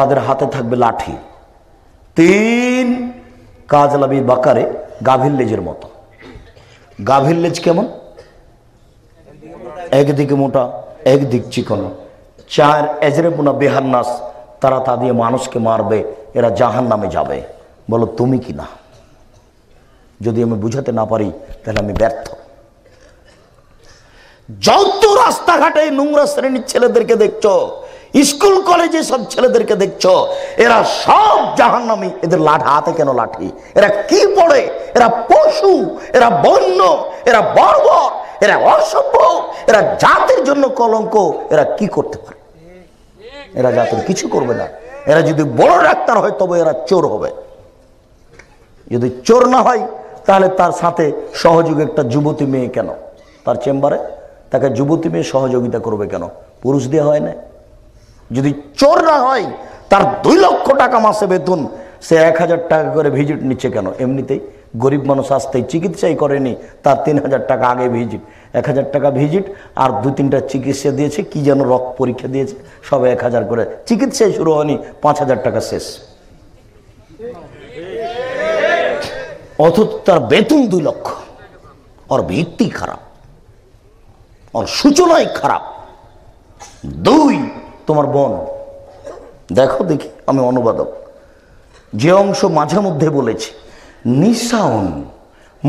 তাদের হাতে থাকবে লাঠি। তিন কাজলাবি বাকারে গাভীর লেজের মতো। গাভীর লেজ কেমন? একদিকে মোটা, একদিক চিকন। চার এজরে পুনা নাস, তারা তা দিয়ে মানুষকে মারবে, এরা জাহান নামে যাবে। বলো, তুমি কি না? যদি আমি বুঝাতে না পারি, তাহলে আমি ব্যর্থ। যত রাস্তাঘাটে নোংরা শ্রেণির ছেলেদেরকে দেখছ স্কুল, কলেজে সব ছেলেদেরকে দেখছ, এরা সব জাহান্নামি, এদের লাঠা, হাতে কেন লাঠি? এরা কি পড়ে? এরা পশু, এরা বন্য, এরা বর্বর, এরা অসভ্য, এরা জাতির জন্য কলঙ্ক, এরা কি করতে পারে? এরা জাতির কিছু করবে না। এরা যদি বড় ডাক্তার হয়, তবে এরা চোর হবে। যদি চোর না হয়, তাহলে তার সাথে সহযোগী একটা যুবতী মেয়ে কেন? তার চেম্বারে? তাকে যুবতী মেয়ে সহযোগিতা করবে কেন? পুরুষ দিয়ে হয় না। যদি চোর না হয়, তার দুই লক্ষ টাকা মাসে বেতন। সে এক হাজার টাকা করে ভিজিট নিচ্ছে কেন? এমনিতেই গরিব মানুষ আসতেই চিকিৎসাই করেনি, তার তিন হাজার টাকা আগে ভিজিট এক হাজার টাকা ভিজিট আর দু তিনটা চিকিৎসা দিয়েছে, কি যেন রক্ত পরীক্ষা দিয়েছে, সব এক হাজার করে। চিকিৎসাই শুরু হয়নি, পাঁচ হাজার টাকা শেষ। অথচ তার বেতন দুই লক্ষ। ওর ভিত্তি খারাপ, ওর সূচনাই খারাপ। দুই তোমার বোন। দেখো দেখি, আমি অনুবাদক। যে অংশ মাঝে মধ্যে বলেছি নিশাউন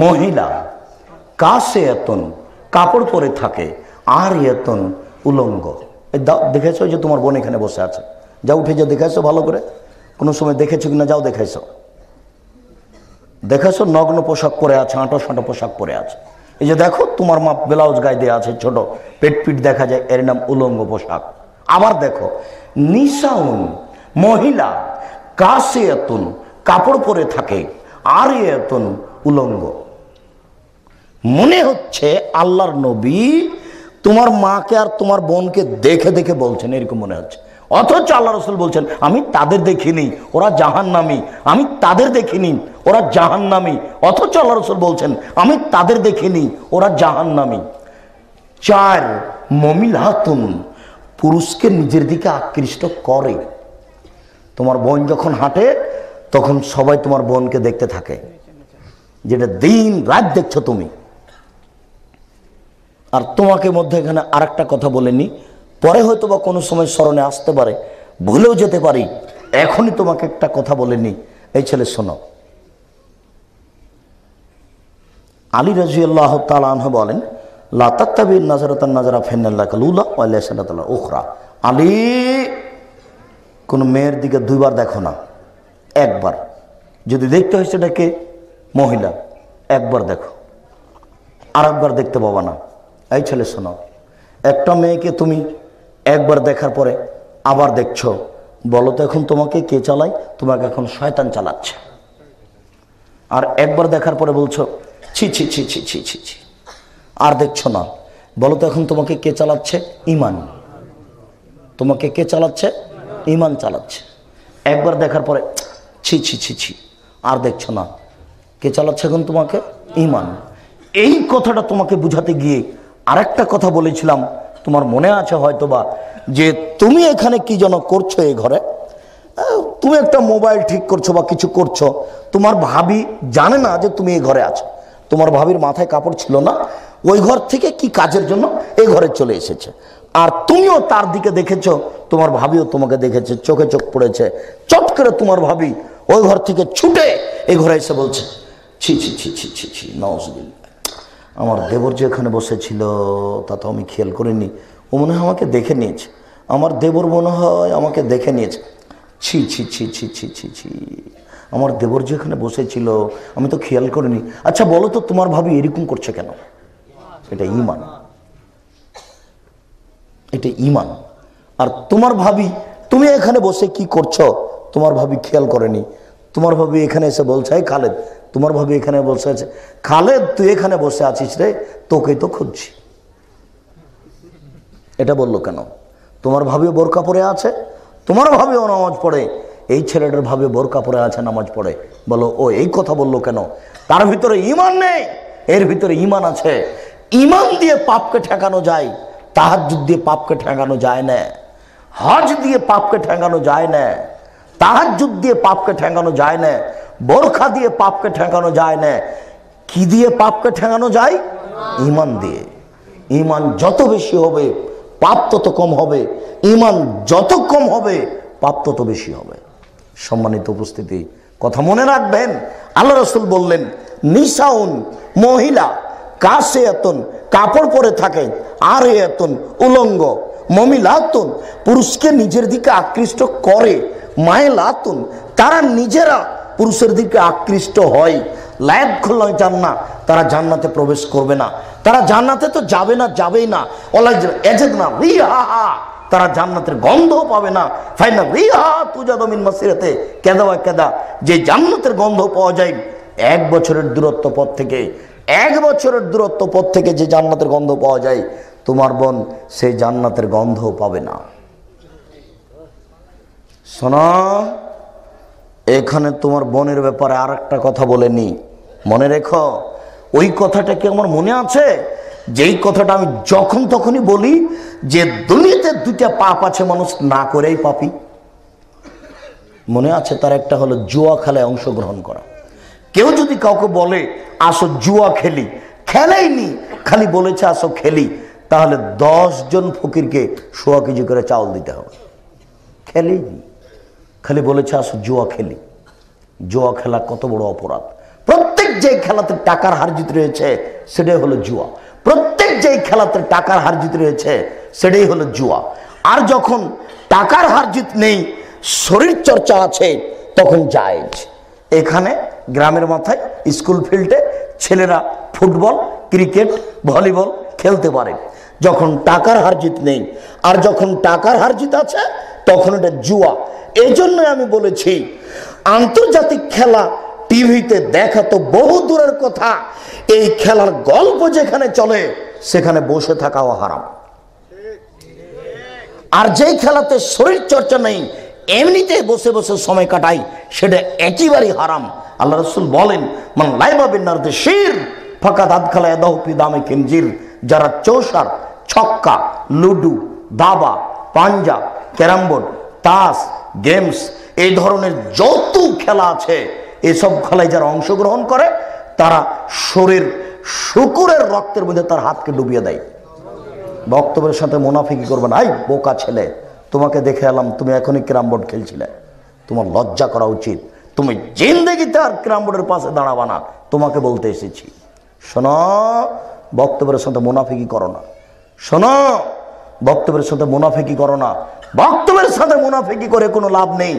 মহিলা কাশে এতন, কাপড় পরে থাকে, আর এতন উলঙ্গ। দেখেছ যে তোমার বোন এখানে বসে আছে? যা উঠে যা, দেখেছ ভালো করে? কোনো সময় দেখেছ কিনা? যাও দেখেছ। দেখেছ নগ্ন পোশাক পরে আছে, আঁটো সাঁটো পোশাক পরে আছে? এই যে দেখো, তোমার মা ব্লাউজ গায়ে দেওয়া আছে, ছোট। পেট পিট দেখা যায়, এর নাম উলঙ্গ পোশাক। আবার দেখো, নিশাউন, মহিলা কাশে এতন কাপড় পরে থাকে আর এতন উলঙ্গ। মনে হচ্ছে আল্লাহর নবী তোমার মাকে আর তোমার বোনকে দেখে দেখে বলছেন, এরকম মনে হচ্ছে। অথচ আল্লাহ রসুল বলছেন, আমি তাদের দেখিনি, ওরা জাহান নামি আমি তাদের দেখিনি, ওরা জাহান নামি অথচ আল্লাহ রসুল বলছেন, আমি তাদের দেখিনি, ওরা জাহান নামি চার মমিল হাতুন পুরুষকে নিজের দিকে আকৃষ্ট করে। তোমার বোন যখন হাঁটে, তখন সবাই তোমার বোনকে দেখতে থাকে। যেটা দিন রাত দেখছ তুমি। আর তোমাকে মধ্যে এখানে আর কথা বলেনি। পরে হয়তো বা কোনো সময় স্মরণে আসতে পারে। ভুলেও যেতে পারি। এখনই তোমাকে একটা কথা বলেনি। এই ছেলে, শোনো। আলী রাজিয়াল্লাহ তালাহ বলেন লাতাত্তাবির নাজারাতান নাজারা ফেন্নাল্লাহ কালুল্লাহ আল্লাহ ওখরা আলী, কোনো মেয়ের দিকে দুইবার দেখো না, একবার। যদি দেখতে হয় সেটাকে মহিলা। একবার দেখো। আর একবার দেখতে পাবা না। এই ছেলে শোনো, একটা মেয়েকে তুমি একবার দেখার পরে আবার দেখছ। বলো তো এখন তোমাকে কে চালায়? তোমাকে এখন শয়তান চালাচ্ছে। আর একবার দেখার পরে বলছো ছি ছি ছি ছি ছি ছি ছি। আর দেখছ না। বলো তো এখন তোমাকে কে চালাচ্ছে? ইমান। তোমাকে কে চালাচ্ছে? ইমান চালাচ্ছে। একবার দেখার পরে, ছি ছি ছি ছি, আর দেখছ না। কে চালাচ্ছে এখন তোমাকে? ইমান। এই কথাটা তোমাকে বুঝাতে গিয়ে আরেকটা কথা বলেছিলাম। তোমার মনে আছে হয়তোবা যে তুমি এখানে কি যেন করছ এই ঘরে? তুমি একটা মোবাইল ঠিক করছ বা কিছু করছ। তোমার ভাবি জানে না যে তুমি এই ঘরে আছো। তোমার ভাবির মাথায় কাপড় ছিল না। ওই ঘর থেকে কি কাজের জন্য এই ঘরে চলে এসেছে আর তুমিও তার দিকে দেখেছ তোমার ভাবিও তোমাকে দেখেছে চোখে চোখ পড়েছে চট করে তোমার ভাবি ওই ঘর থেকে ছুটে এই ঘরে এসে বলছে ছি ছি ছি ছি ছি ছি নওয়াজবিল্লাহ আমার দেবর যে এখানে বসেছিল তা তো আমি খেয়াল করিনি ও মনে হয় আমাকে দেখে নিয়েছে আমার দেবর মনে হয় আমাকে দেখে নিয়েছে ছি ছি ছি ছি ছি ছি ছি আমার দেবর যে এখানে বসেছিল আমি তো খেয়াল করিনি আচ্ছা বলো তো তোমার ভাবি এরকম করছে কেন এটা ইমান এটা ইমান আর তোমার ভাবি, তুমি এখানে বসে কি করছ? তোমার ভাবি খেয়াল করেনি। তোমার ভাবি এখানে এসে বলছে, "এই খালেদ, তোমার ভাবি এখানে বসে আছে। খালেদ, তুই এখানে বসে আছিস রে? তোকে তো খুঁজছি। এটা বলল কেন? তোমার ভাবিও বোরকা পরে আছে? তোমার ভাবিও নামাজ পড়ে? এই ছেলেটার ভাবে বোরকা পরে আছে, নামাজ পড়ে। বলো, ও এই কথা বলল কেন? তার ভিতরে ইমান নেই। এর ভিতরে ইমান আছে। ইমান দিয়ে পাপকে ঠেকানো যায় তাহাজ দিয়ে পাপকে ঠেকানো যায় না, হজ দিয়ে পাপকে ঠেকানো যায় না তাহাজুদ দিয়ে পাপকে ঠেকানো যায় না, বোরখা দিয়ে পাপকে ঠেকানো যায় না। কি দিয়ে পাপকে ঠেকানো যায়? ইমান দিয়ে। ইমান যত বেশি হবে, পাপ তত কম হবে। ইমান যত কম হবে, পাপ তত বেশি হবে। সম্মানিত উপস্থিতি, কথা মনে রাখবেন। আল্লাহ রসুল বললেন নিশাউন মহিলা কাশে এতন কাপড় পরে থাকে আর এতন উলঙ্গ, মমিলাতুন, পুরুষকে নিজের দিকে আকৃষ্ট করে, মায়েলাতুন, তারা নিজেরা পুরুষের দিকে আকৃষ্ট হয়। লায়ক খোলা জান্না, তারা জান্নাতে প্রবেশ করবে না। তারা জান্নাতে তো যাবে না, যাবেই না। ওলা না রিহা তারা জান্নাতের গন্ধ পাবে না। ফাইনা রিহা তুজা দমিন মাসিরাতে, কেদা কেদা, যে জান্নাতের গন্ধ পাওয়া যায়, এক বছরের দূরত্ব পথ থেকে এক বছরের দূরত্ব পথ থেকে যে জান্নাতের গন্ধ পাওয়া যায়, তোমার বোন সেই জান্নাতের গন্ধ পাবে না। শোনা, এখানে তোমার বোনের ব্যাপারে আর একটা কথা বলে নি। মনে রেখো, ওই কথাটা কি আমার মনে আছে? যেই কথাটা আমি যখন তখনই বলি যে দুনিয়াতে দুইটা পাপ আছে মানুষ না করেই পাপি। মনে আছে তার একটা হলো জুয়া খেলায় অংশগ্রহণ করা। কেউ যদি কাউকে বলে, আসো জুয়া খেলি। খেলেইনি, খালি বলেছে, আসো খেলি। তাহলে জন ফকিরকে সোয়া কেজি করে চাউল দিতে হবে। খেলেইনি, খালি বলেছে, আসো জুয়া খেলি। জুয়া খেলা কত বড় অপরাধ। প্রত্যেক যে খেলাতে টাকার হার জিত রয়েছে, সেটাই হলো জুয়া। প্রত্যেক যে খেলাতে টাকার হার জিত রয়েছে, সেটাই হলো জুয়া। আর যখন টাকার হার জিত নেই শরীর চর্চা আছে, তখন জায়েজ। এখানে গ্রামের মাথায় স্কুল ফিল্ডে ছেলেরা ফুটবল, ক্রিকেট, ভলিবল খেলতে পারে। যখন টাকার হার জিত নেই, আর যখন টাকার হার জিত আছে, তখন এটা জুয়া। এই জন্যই আমি বলেছি, আন্তর্জাতিক খেলা টিভিতে দেখা তো বহু দূরের কথা। এই খেলার গল্প যেখানে চলে, সেখানে বসে থাকাও হারাম। আর যেই খেলাতে শরীর চর্চা নেই এমনিতে বসে বসে সময় কাটাই। সেটা একেবারেই হারাম। আল্লাহ রসুল বলেন, মান লাইবা বিন্নারতে শির ফাঁকা দাঁত খেলায় দহপি দামে কিনজির যারা চৌসার, ছক্কা, লুডু, দাবা, পাঞ্জা, ক্যারাম বোর্ড, তাস, গেমস, এই ধরনের যত খেলা আছে, এসব খেলায় যারা অংশগ্রহণ করে, তারা শরীর, শুকুরের রক্তের মধ্যে তার হাতকে ডুবিয়ে দেয়। বক্তব্যের সাথে মুনাফিকি করবে না। বোকা ছেলে, তোমাকে দেখে এলাম, তুমি এখনই ক্যারাম বোর্ড খেলছিলে। তোমার লজ্জা করা উচিত। তুমি জিন্দগিতে আর ক্যারাম বোর্ডের পাশে দাঁড়াবা না। তোমাকে বলতে এসেছি, শোনো, বক্তব্যের সাথে মুনাফিকি করো না। শোনো, বক্তব্যের সাথে মুনাফিকি করো না। বক্তব্যের সাথে মুনাফিকি করে কোনো লাভ নেই।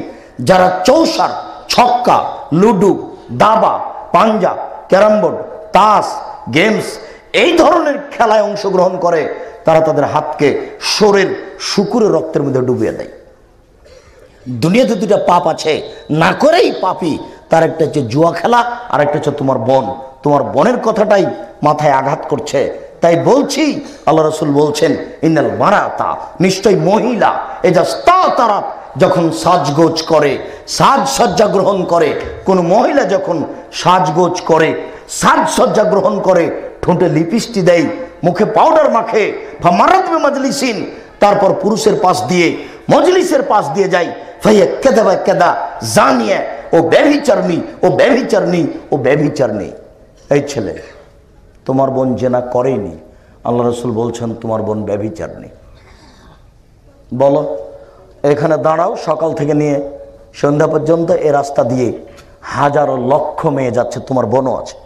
যারা চৌসার, ছক্কা, লুডু, দাবা, পাঞ্জা ক্যারাম বোর্ড তাস, গেমস এই ধরনের খেলায় অংশগ্রহণ করে, তারা তাদের হাতকে শরীর, শুকুরের রক্তের মধ্যে ডুবিয়ে দেয়। দুনিয়াতে দুটা পাপ আছে। না করেই পাপি, তার একটা হচ্ছে জুয়া খেলা, আর একটা হচ্ছে তোমার বোন। তোমার বোনের কথাটাই মাথায় আঘাত করছে। তাই বলছি, আল্লাহ রসুল বলছেন, ইন্নাল মারাতা, নিশ্চয় মহিলা, এজা তারা যখন সাজগোজ করে, সাজসজ্জা গ্রহণ করে, কোন মহিলা যখন সাজগোজ করে, সাজসজ্জা গ্রহণ করে, ঠোঁটে লিপিস্টি দেয়, মুখে পাউডার মাখে মারাত মাজলিসিন, তারপর পুরুষের পাশ দিয়ে মজলিসের পাশ দিয়ে যাই। ভাইয়া কেদা ভাই কেদা, জানিয়ে, ও ব্যভিচারনি ও ব্যভিচারনি ও ব্যভিচারনি এই ছেলে, তোমার বোন জেনা করেনি। আল্লাহ রসুল বলছেন, তোমার বোন ব্যভিচারনি বলো, এখানে দাঁড়াও, সকাল থেকে নিয়ে সন্ধ্যা পর্যন্ত এ রাস্তা দিয়ে হাজারো লক্ষ মেয়ে যাচ্ছে, তোমার বোনও আছে।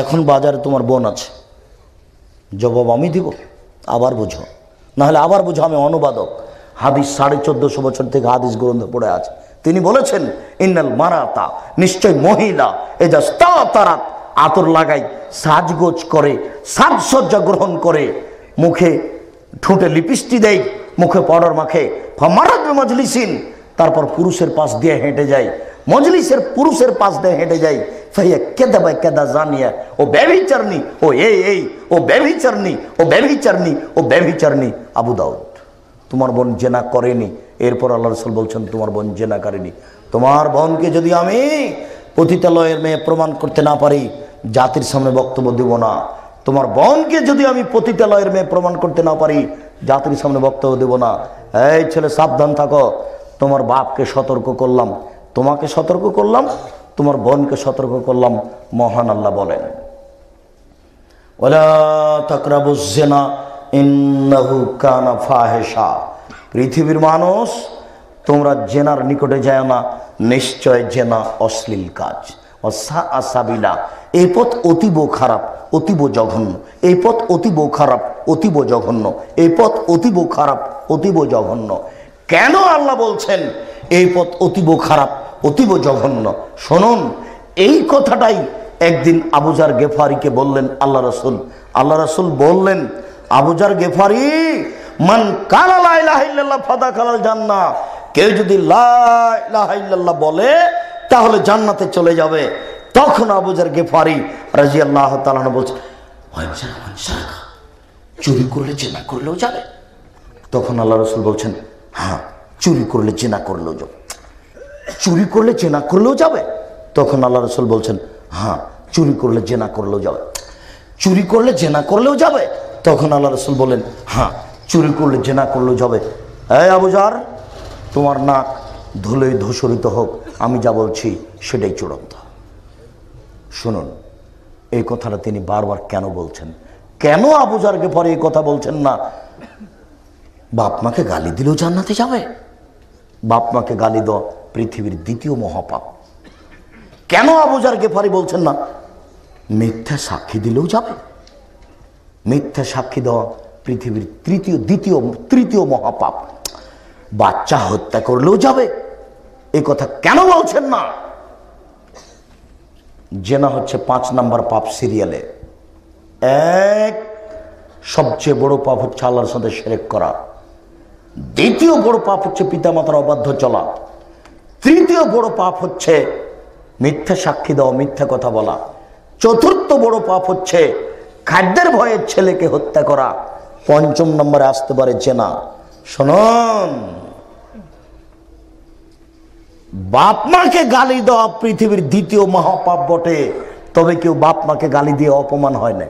এখন বাজারে তোমার বোন আছে। জবাব আমি দিব, আবার বুঝো। নাহলে আবার বুঝো আমি অনুবাদক। হাদিস সাড়ে চোদ্দশো বছর থেকে হাদিস গ্রন্থ পড়ে আছে। তিনি বলেছেন, ইন্নাল মারাতা, নিশ্চয় মহিলা এ যা তারা আতর লাগাই, সাজগোজ করে, সাজসজ্জা গ্রহণ করে, মুখে ঠোঁটে লিপিস্টি দেয় মুখে পাউডার মাখে মারাত মজলিসিন তারপর পুরুষের পাশ দিয়ে হেঁটে যায় মজলিসের পুরুষের পাশ দিয়ে হেঁটে যায় ফাইয়া কেদা বাই কেদা জানিয়া, ও ব্যভিচারনি ও এই এই, ও ব্যভিচারনি ও ব্যভিচারনি ও ব্যভিচারনি আবু দাউদ, তোমার বোন জেনা করেনি। এরপর আল্লাহ রসুল বলছেন, তোমার বোন জেনা করেনি। তোমার বোনকে যদি আমি পতিতালয়ের মেয়ে প্রমাণ করতে না পারি, জাতির সামনে বক্তব্য দিব না। তোমার বোনকে যদি আমি পতিতালয়ের মেয়ে প্রমাণ করতে না পারি, জাতির সামনে বক্তব্য দেব না। এই ছেলে সাবধান থাকো। তোমার বাপকে সতর্ক করলাম। তোমাকে সতর্ক করলাম, তোমার বোনকে সতর্ক করলাম, মহান আল্লাহ বলেন। ওলা পৃথিবীর মানুষ, তোমরা জেনার নিকটে যায় না, নিশ্চয় জেনা অশ্লীল কাজ। আসাবিলা এই পথ অতীব খারাপ, অতীব জঘন্য। এই পথ অতীব খারাপ, অতীব জঘন্য। এই পথ অতীব খারাপ, অতীব জঘন্য। কেন আল্লাহ বলছেন, এই পথ অতীব খারাপ অতীব জঘন্য। শুনুন, এই কথাটাই একদিন আবুজার গেফারিকে বললেন, আল্লাহ রসুল আল্লাহ রসুল বললেন আবুজার গেফারি, মান কালা ফাদা খালাল জান্না কেউ যদি লাহ বলে, তাহলে জান্নাতে চলে যাবে। তখন আবুজার গেফারি রাজি আল্লাহ তালাহ বলছে চুরি করলে চেনা করলেও যাবে। তখন আল্লাহ রসুল বলছেন হ্যাঁ চুরি করলে চেনা করলেও যাবে। চুরি করলে চেনা করলেও যাবে। তখন আল্লাহ রসুল বলছেন হ্যাঁ চুরি করলে জেনা করলেও যাবে। চুরি করলে জেনা করলেও যাবে। তখন আল্লাহ রসুল বলেন হ্যাঁ চুরি করলে জেনা করলেও যাবে। এই আবুজার তোমার নাক ধুলোই ধূসরিত হোক, আমি যা বলছি সেটাই চূড়ান্ত। শুনুন, এই কথাটা তিনি বারবার কেন বলছেন? কেন আবুজারকে পরে এই কথা বলছেন না? বাপ মাকে গালি দিলেও জান্নাতে যাবে। বাপ মাকে গালি দেওয়া পৃথিবীর দ্বিতীয় মহাপাপ। কেন আবুজার গেফারি বলছেন না? মিথ্যা সাক্ষী দিলেও যাবে। মিথ্যা সাক্ষী দেওয়া পৃথিবীর তৃতীয়, দ্বিতীয়, তৃতীয় মহাপাপ। বাচ্চা হত্যা করলেও যাবে। এ কথা কেন বলছেন না? জেনা হচ্ছে পাঁচ নাম্বার পাপ সিরিয়ালে। এক, সবচেয়ে বড় পাপ হচ্ছে আল্লাহর সাথে সেরেক করা। দ্বিতীয় বড় পাপ হচ্ছে পিতামাতার অবাধ্য চলা। তৃতীয় বড় পাপ হচ্ছে মিথ্যা সাক্ষী দেওয়া, মিথ্যা কথা বলা। চতুর্থ বড় পাপ হচ্ছে খাদ্যের ভয়ে ছেলেকে হত্যা করা। পঞ্চম নম্বরে আসতে পারে চেনা শুনুন। বাপ মাকে গালি দেওয়া পৃথিবীর দ্বিতীয় মহাপাপ বটে, তবে কেউ বাপ মাকে গালি দিয়ে অপমান হয় না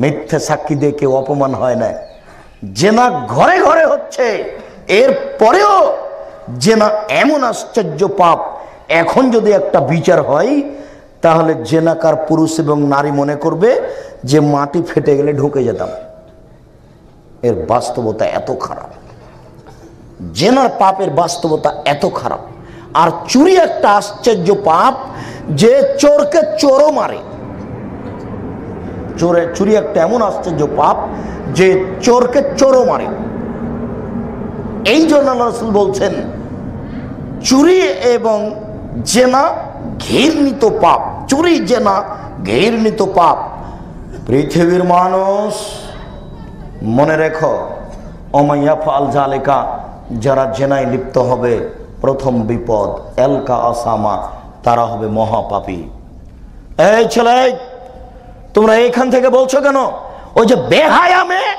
মিথ্যা সাক্ষী দিয়ে কেউ অপমান হয় না জেনা ঘরে ঘরে হচ্ছে এর পরেও জেনা এমন আশ্চর্য পাপ এখন যদি একটা বিচার হয়, তাহলে জেনাকার পুরুষ এবং নারী মনে করবে যে মাটি ফেটে গেলে ঢুকে যেতাম। এর বাস্তবতা এত খারাপ। জেনার পাপের বাস্তবতা এত খারাপ। আর চুরি একটা আশ্চর্য পাপ যে চোরকে চোরও মারে। চোরে, চুরি একটা এমন আশ্চর্য পাপ যে চোরকে চোরও মারে। এই জন্য আল্লাহ রসুল বলছেন, চুরি এবং জেনা ঘৃণিত পাপ, চুরি, জেনা ঘৃণিত পাপ। পৃথিবীর মানুষ, মনে রেখো অমাইয়া ফাল জালেকা যারা জেনায় লিপ্ত হবে, প্রথম বিপদ, এলকা আসামা, তারা হবে মহাপাপী। এই ছেলে, তোমরা এখান থেকে বলছো কেন? ওই যে বেহায়া মেয়ে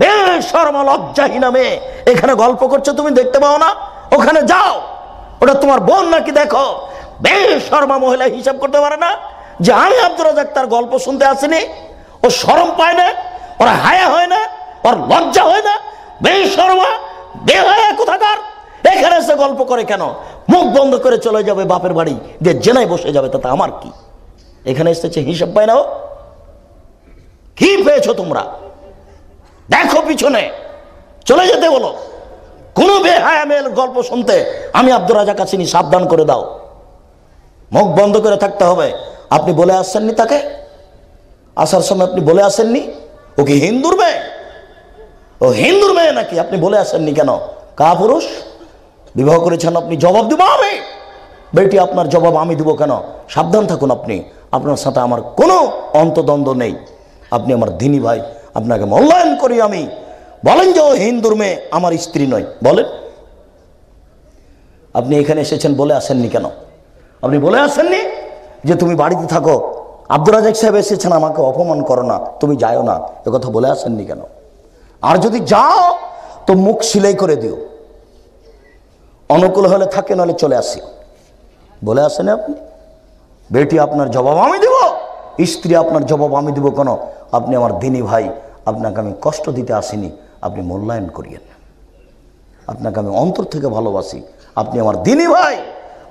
বেশরমা লজ্জাহীনা মেয়ে এখানে গল্প করছ, তুমি দেখতে পাও না? ওখানে যাও। ওটা তোমার বোন নাকি দেখো? মহিলা হিসাব করতে পারে না যে আমি আব্দুল রাজাক তার গল্প শুনতে আসিনি। ও সরম পায় না, ওরা হায়া হয় না, ওর লজ্জা হয় না। বেশর্মা, বেহায়া কোথাকার? এখানে এসে গল্প করে কেন? মুখ বন্ধ করে চলে যাবে বাপের বাড়ি, যে জেনায় বসে যাবে, তাতে আমার কি? এখানে এসেছে হিসাব পায় না ও। কি পেয়েছ তোমরা? দেখো পিছনে। চলে যেতে বলো। কোনো বেহায়া মেয়ের গল্প শুনতে আমি আব্দুর রাজা কাছিনি সাবধান করে দাও। মুখ বন্ধ করে থাকতে হবে। আপনি বলে আসছেননি তাকে? আসার সময় আপনি বলে আসেননি? ও কি হিন্দুর মেয়ে? ও হিন্দুর মেয়ে নাকি? আপনি বলে আসেননি কেন? কা পুরুষ? বিবাহ করেছেন আপনি, জবাব দিব আমি। বেটি, আপনার জবাব আমি দিব কেন? সাবধান থাকুন আপনি। আপনার সাথে আমার কোনো অন্তদ্বন্দ্ব নেই। আপনি আমার দিনী ভাই। আপনাকে মূল্যায়ন করি আমি। বলেন যে ও হিন্দুর মেয়ে আমার স্ত্রী নয়। বলেন। আপনি এখানে এসেছেন বলে আসেননি কেন? আপনি বলে আসেননি যে তুমি বাড়িতে থাকো। আব্দুর রাজাক সাহেব এসেছেন, আমাকে অপমান করো না, তুমি যাও না। এ কথা বলে আসেননি কেন? আর যদি যাও, তো মুখ সিলাই করে দিও। অনুকূল হলে থাকে, নাহলে চলে আসি। বলে আসেন আপনি? বেটি, আপনার জবাব আমি দেব? স্ত্রী, আপনার জবাব আমি দেব কেন? আপনি আমার দিনী ভাই আপনাকে আমি কষ্ট দিতে আসিনি, আপনি মূল্যায়ন করিয়েন। আপনাকে আমি অন্তর থেকে ভালোবাসি। আপনি আমার দিনী ভাই,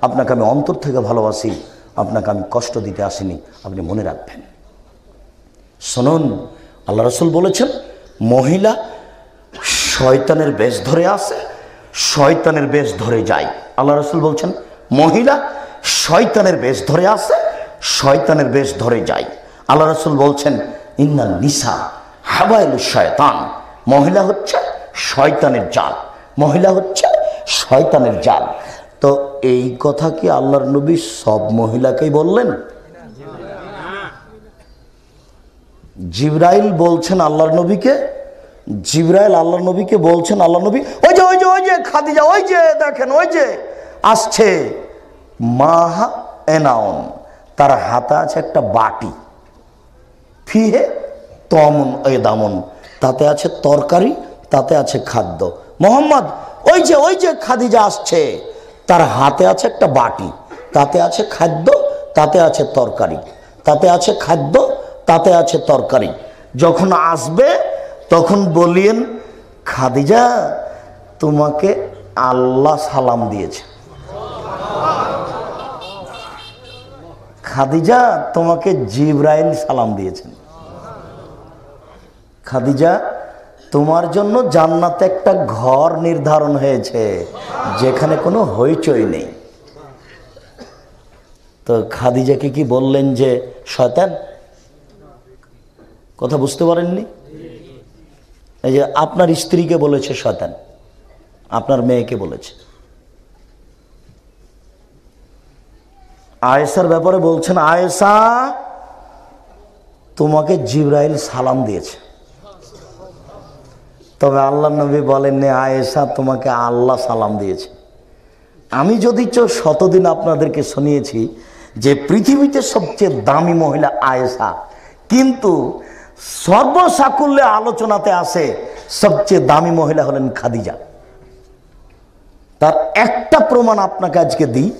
আপনাকে আমি অন্তর থেকে ভালোবাসি। আপনাকে আমি কষ্ট দিতে আসিনি, আপনি মনে রাখবেন। শুনুন, আল্লাহ রসুল বলেছেন, মহিলা শয়তানের বেশ ধরে আসে, শয়তানের বেশ ধরে যায়। আল্লাহ রসুল বলছেন, মহিলা শয়তানের বেশ ধরে আসে, শয়তানের বেশ ধরে যায়। আল্লাহ রসুল বলছেন ইন্না নিসা হাবাইল শয়তান। মহিলা হচ্ছে শয়তানের জাল। মহিলা হচ্ছে শয়তানের জাল। তো এই কথা কি আল্লাহর নবী সব মহিলাকেই বললেন? জিব্রাইল বলছেন আল্লাহর নবীকে? জিব্রাইল আল্লাহর নবীকে বলছেন আল্লাহ নবী, ওই যে ওই যে ওই যে, খাদিজা, ওই যে, দেখেন, ওই যে, আসছে। মাহা এনাউন, তার হাতে আছে একটা বাটি। ফিহে তমন এ দামন। তাতে আছে তরকারি, তাতে আছে খাদ্য। মোহাম্মদ, ওই যে ওই যে খাদিজা আসছে, তার হাতে আছে একটা বাটি, তাতে আছে খাদ্য, তাতে আছে তরকারি, তাতে আছে খাদ্য, তাতে আছে তরকারি। যখন আসবে, তখন বলিয়েন, খাদিজা, তোমাকে আল্লাহ সালাম দিয়েছে। খাদিজা, তোমাকে জিব্রাইল সালাম দিয়েছেন। খাদিজা, তোমার জন্য জান্নাতে একটা ঘর নির্ধারণ হয়েছে, যেখানে কোনো হইচই নেই। তো খাদিজাকে কি বললেন যে, শয়তান, কথা বুঝতে পারেননি? এই যে আপনার স্ত্রীকে বলেছে শয়তান, আপনার মেয়েকে বলেছে। আয়েসার ব্যাপারে বলছেন আয়েসা তোমাকে জিব্রাইল সালাম দিয়েছে। তবে আল্লাহ নবী বলেননি আয়েশা, তোমাকে আল্লাহ সালাম দিয়েছে। আমি যদি চো শতদিন আপনাদেরকে শুনিয়েছি যে পৃথিবীতে সবচেয়ে দামি মহিলা আয়েশা, কিন্তু সর্বসাকুল্যে আলোচনাতে আসে সবচেয়ে দামি মহিলা হলেন খাদিজা। তার একটা প্রমাণ আপনাকে আজকে দিই।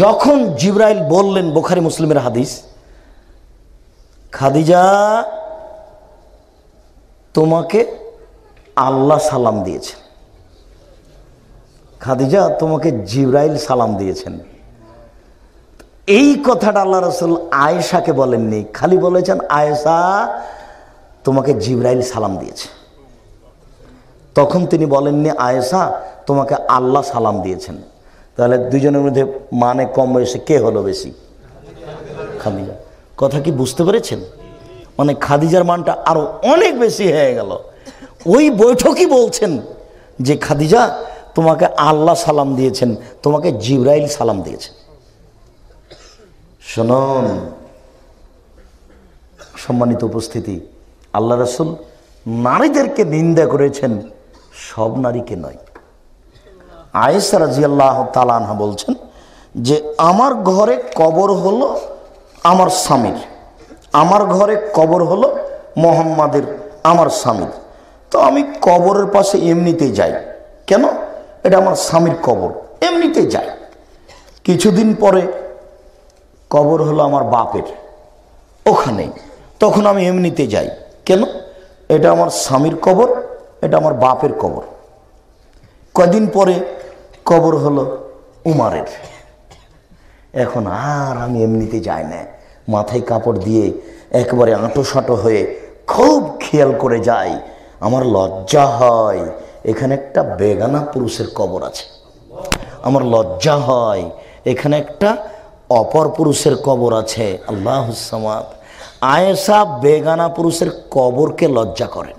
যখন জিব্রাইল বললেন বোখারি মুসলিমের হাদিস, খাদিজা তোমাকে আল্লাহ সালাম দিয়েছেন। খাদিজা, তোমাকে জিব্রাইল সালাম দিয়েছেন। এই কথাটা আল্লাহ রসুল আয়েশাকে বলেননি, খালি বলেছেন, আয়েশা, তোমাকে জিব্রাইল সালাম দিয়েছে। তখন তিনি বলেননি, আয়েশা, তোমাকে আল্লাহ সালাম দিয়েছেন। তাহলে দুজনের মধ্যে মানে কম বয়সে কে হলো বেশি? খাদিজা। কথা কি বুঝতে পেরেছেন? মানে খাদিজার মানটা আরও অনেক বেশি হয়ে গেল। ওই বৈঠকই বলছেন যে, খাদিজা, তোমাকে আল্লাহ সালাম দিয়েছেন, তোমাকে জিব্রাইল সালাম দিয়েছেন। শুনুন, সম্মানিত উপস্থিতি, আল্লাহ রসুল নারীদেরকে নিন্দা করেছেন, সব নারীকে নয়। আয়েসা রাজিয়াল্লাহ তালানহা বলছেন যে, আমার ঘরে কবর হলো আমার স্বামীর। আমার ঘরে কবর হলো মোহাম্মদের, আমার স্বামীর। তো আমি কবরের পাশে এমনিতে যাই। কেন? এটা আমার স্বামীর কবর। এমনিতে যাই কিছুদিন পরে কবর হলো আমার বাপের। ওখানে তখন আমি এমনিতে যাই। কেন? এটা আমার স্বামীর কবর, এটা আমার বাপের কবর। কদিন পরে কবর হলো উমারের। এখন আর আমি এমনিতে যাই না। মাথায় কাপড় দিয়ে একবারে আঁটো সাঁটো হয়ে খুব খেয়াল করে যাই। আমার লজ্জা হয়। এখানে একটা বেগানা পুরুষের কবর আছে। আমার লজ্জা হয়। এখানে একটা অপর পুরুষের কবর আছে। আল্লাহ সামাদ। আয়েসা বেগানা পুরুষের কবরকে লজ্জা করেন।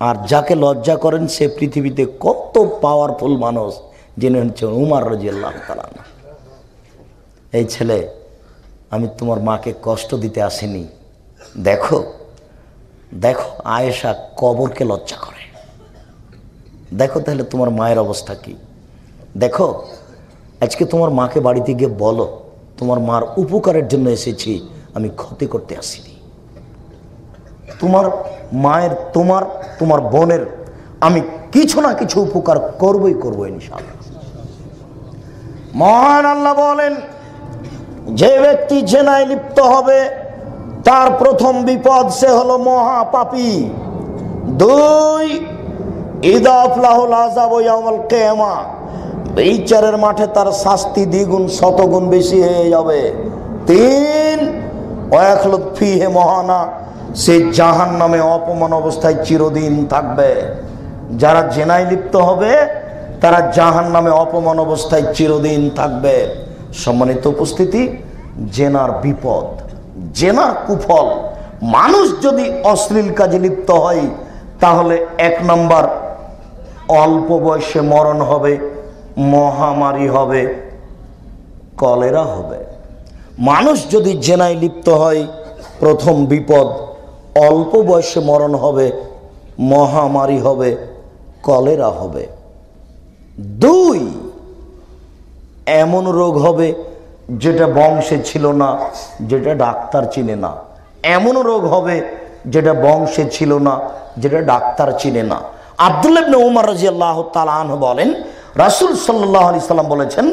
আর যাকে লজ্জা করেন সে পৃথিবীতে কত পাওয়ারফুল মানুষ, যিনি হচ্ছে উমার রাজি আল্লাহ তালানা এই ছেলে, আমি তোমার মাকে কষ্ট দিতে আসিনি। দেখো দেখো আয়েশা কবরকে লজ্জা করে। দেখো তাহলে তোমার মায়ের অবস্থা কি? দেখো, আজকে তোমার মাকে বাড়িতে গিয়ে বলো, তোমার মার উপকারের জন্য এসেছি, আমি ক্ষতি করতে আসিনি। তোমার মায়ের, তোমার তোমার বোনের, আমি কিছু না কিছু উপকার করবই করব ইনশাআল্লাহ। মহান আল্লাহ বলেন যে ব্যক্তি জেনায় লিপ্ত হবে, তার প্রথম বিপদ সে হলো মহাপাপী। দুই ইদাফলাহুল আজাব ইয়াউমাল কিয়ামা। বিচারের মাঠে তার শাস্তি দ্বিগুণ, শতগুণ বেশি হয়ে যাবে। তিন, ওয়াখলুদ ফিহে মহানা, সে জাহান নামে অপমান অবস্থায় চিরদিন থাকবে। যারা জেনায় লিপ্ত হবে, তারা জাহান নামে অপমান অবস্থায় চিরদিন থাকবে। সম্মানিত উপস্থিতি, জেনার বিপদ, জেনার কুফল। মানুষ যদি অশ্লীল কাজে লিপ্ত হয়, তাহলে এক নম্বর, অল্প বয়সে মরণ হবে, মহামারী হবে, কলেরা হবে। মানুষ যদি জেনায় লিপ্ত হয়, প্রথম বিপদ, অল্প বয়সে মরণ হবে, মহামারী হবে, কলেরা হবে। দুই এমন রোগ হবে যেটা বংশে ছিল না, যেটা ডাক্তার চিনে না। এমন রোগ হবে যেটা বংশে ছিল না, যেটা ডাক্তার চিনে না। আবদুল্লাবনে উমর রাজি আল্লাহ তালান বলেন, রাসুল সাল্লাহ আলি সাল্লাম বলেছেন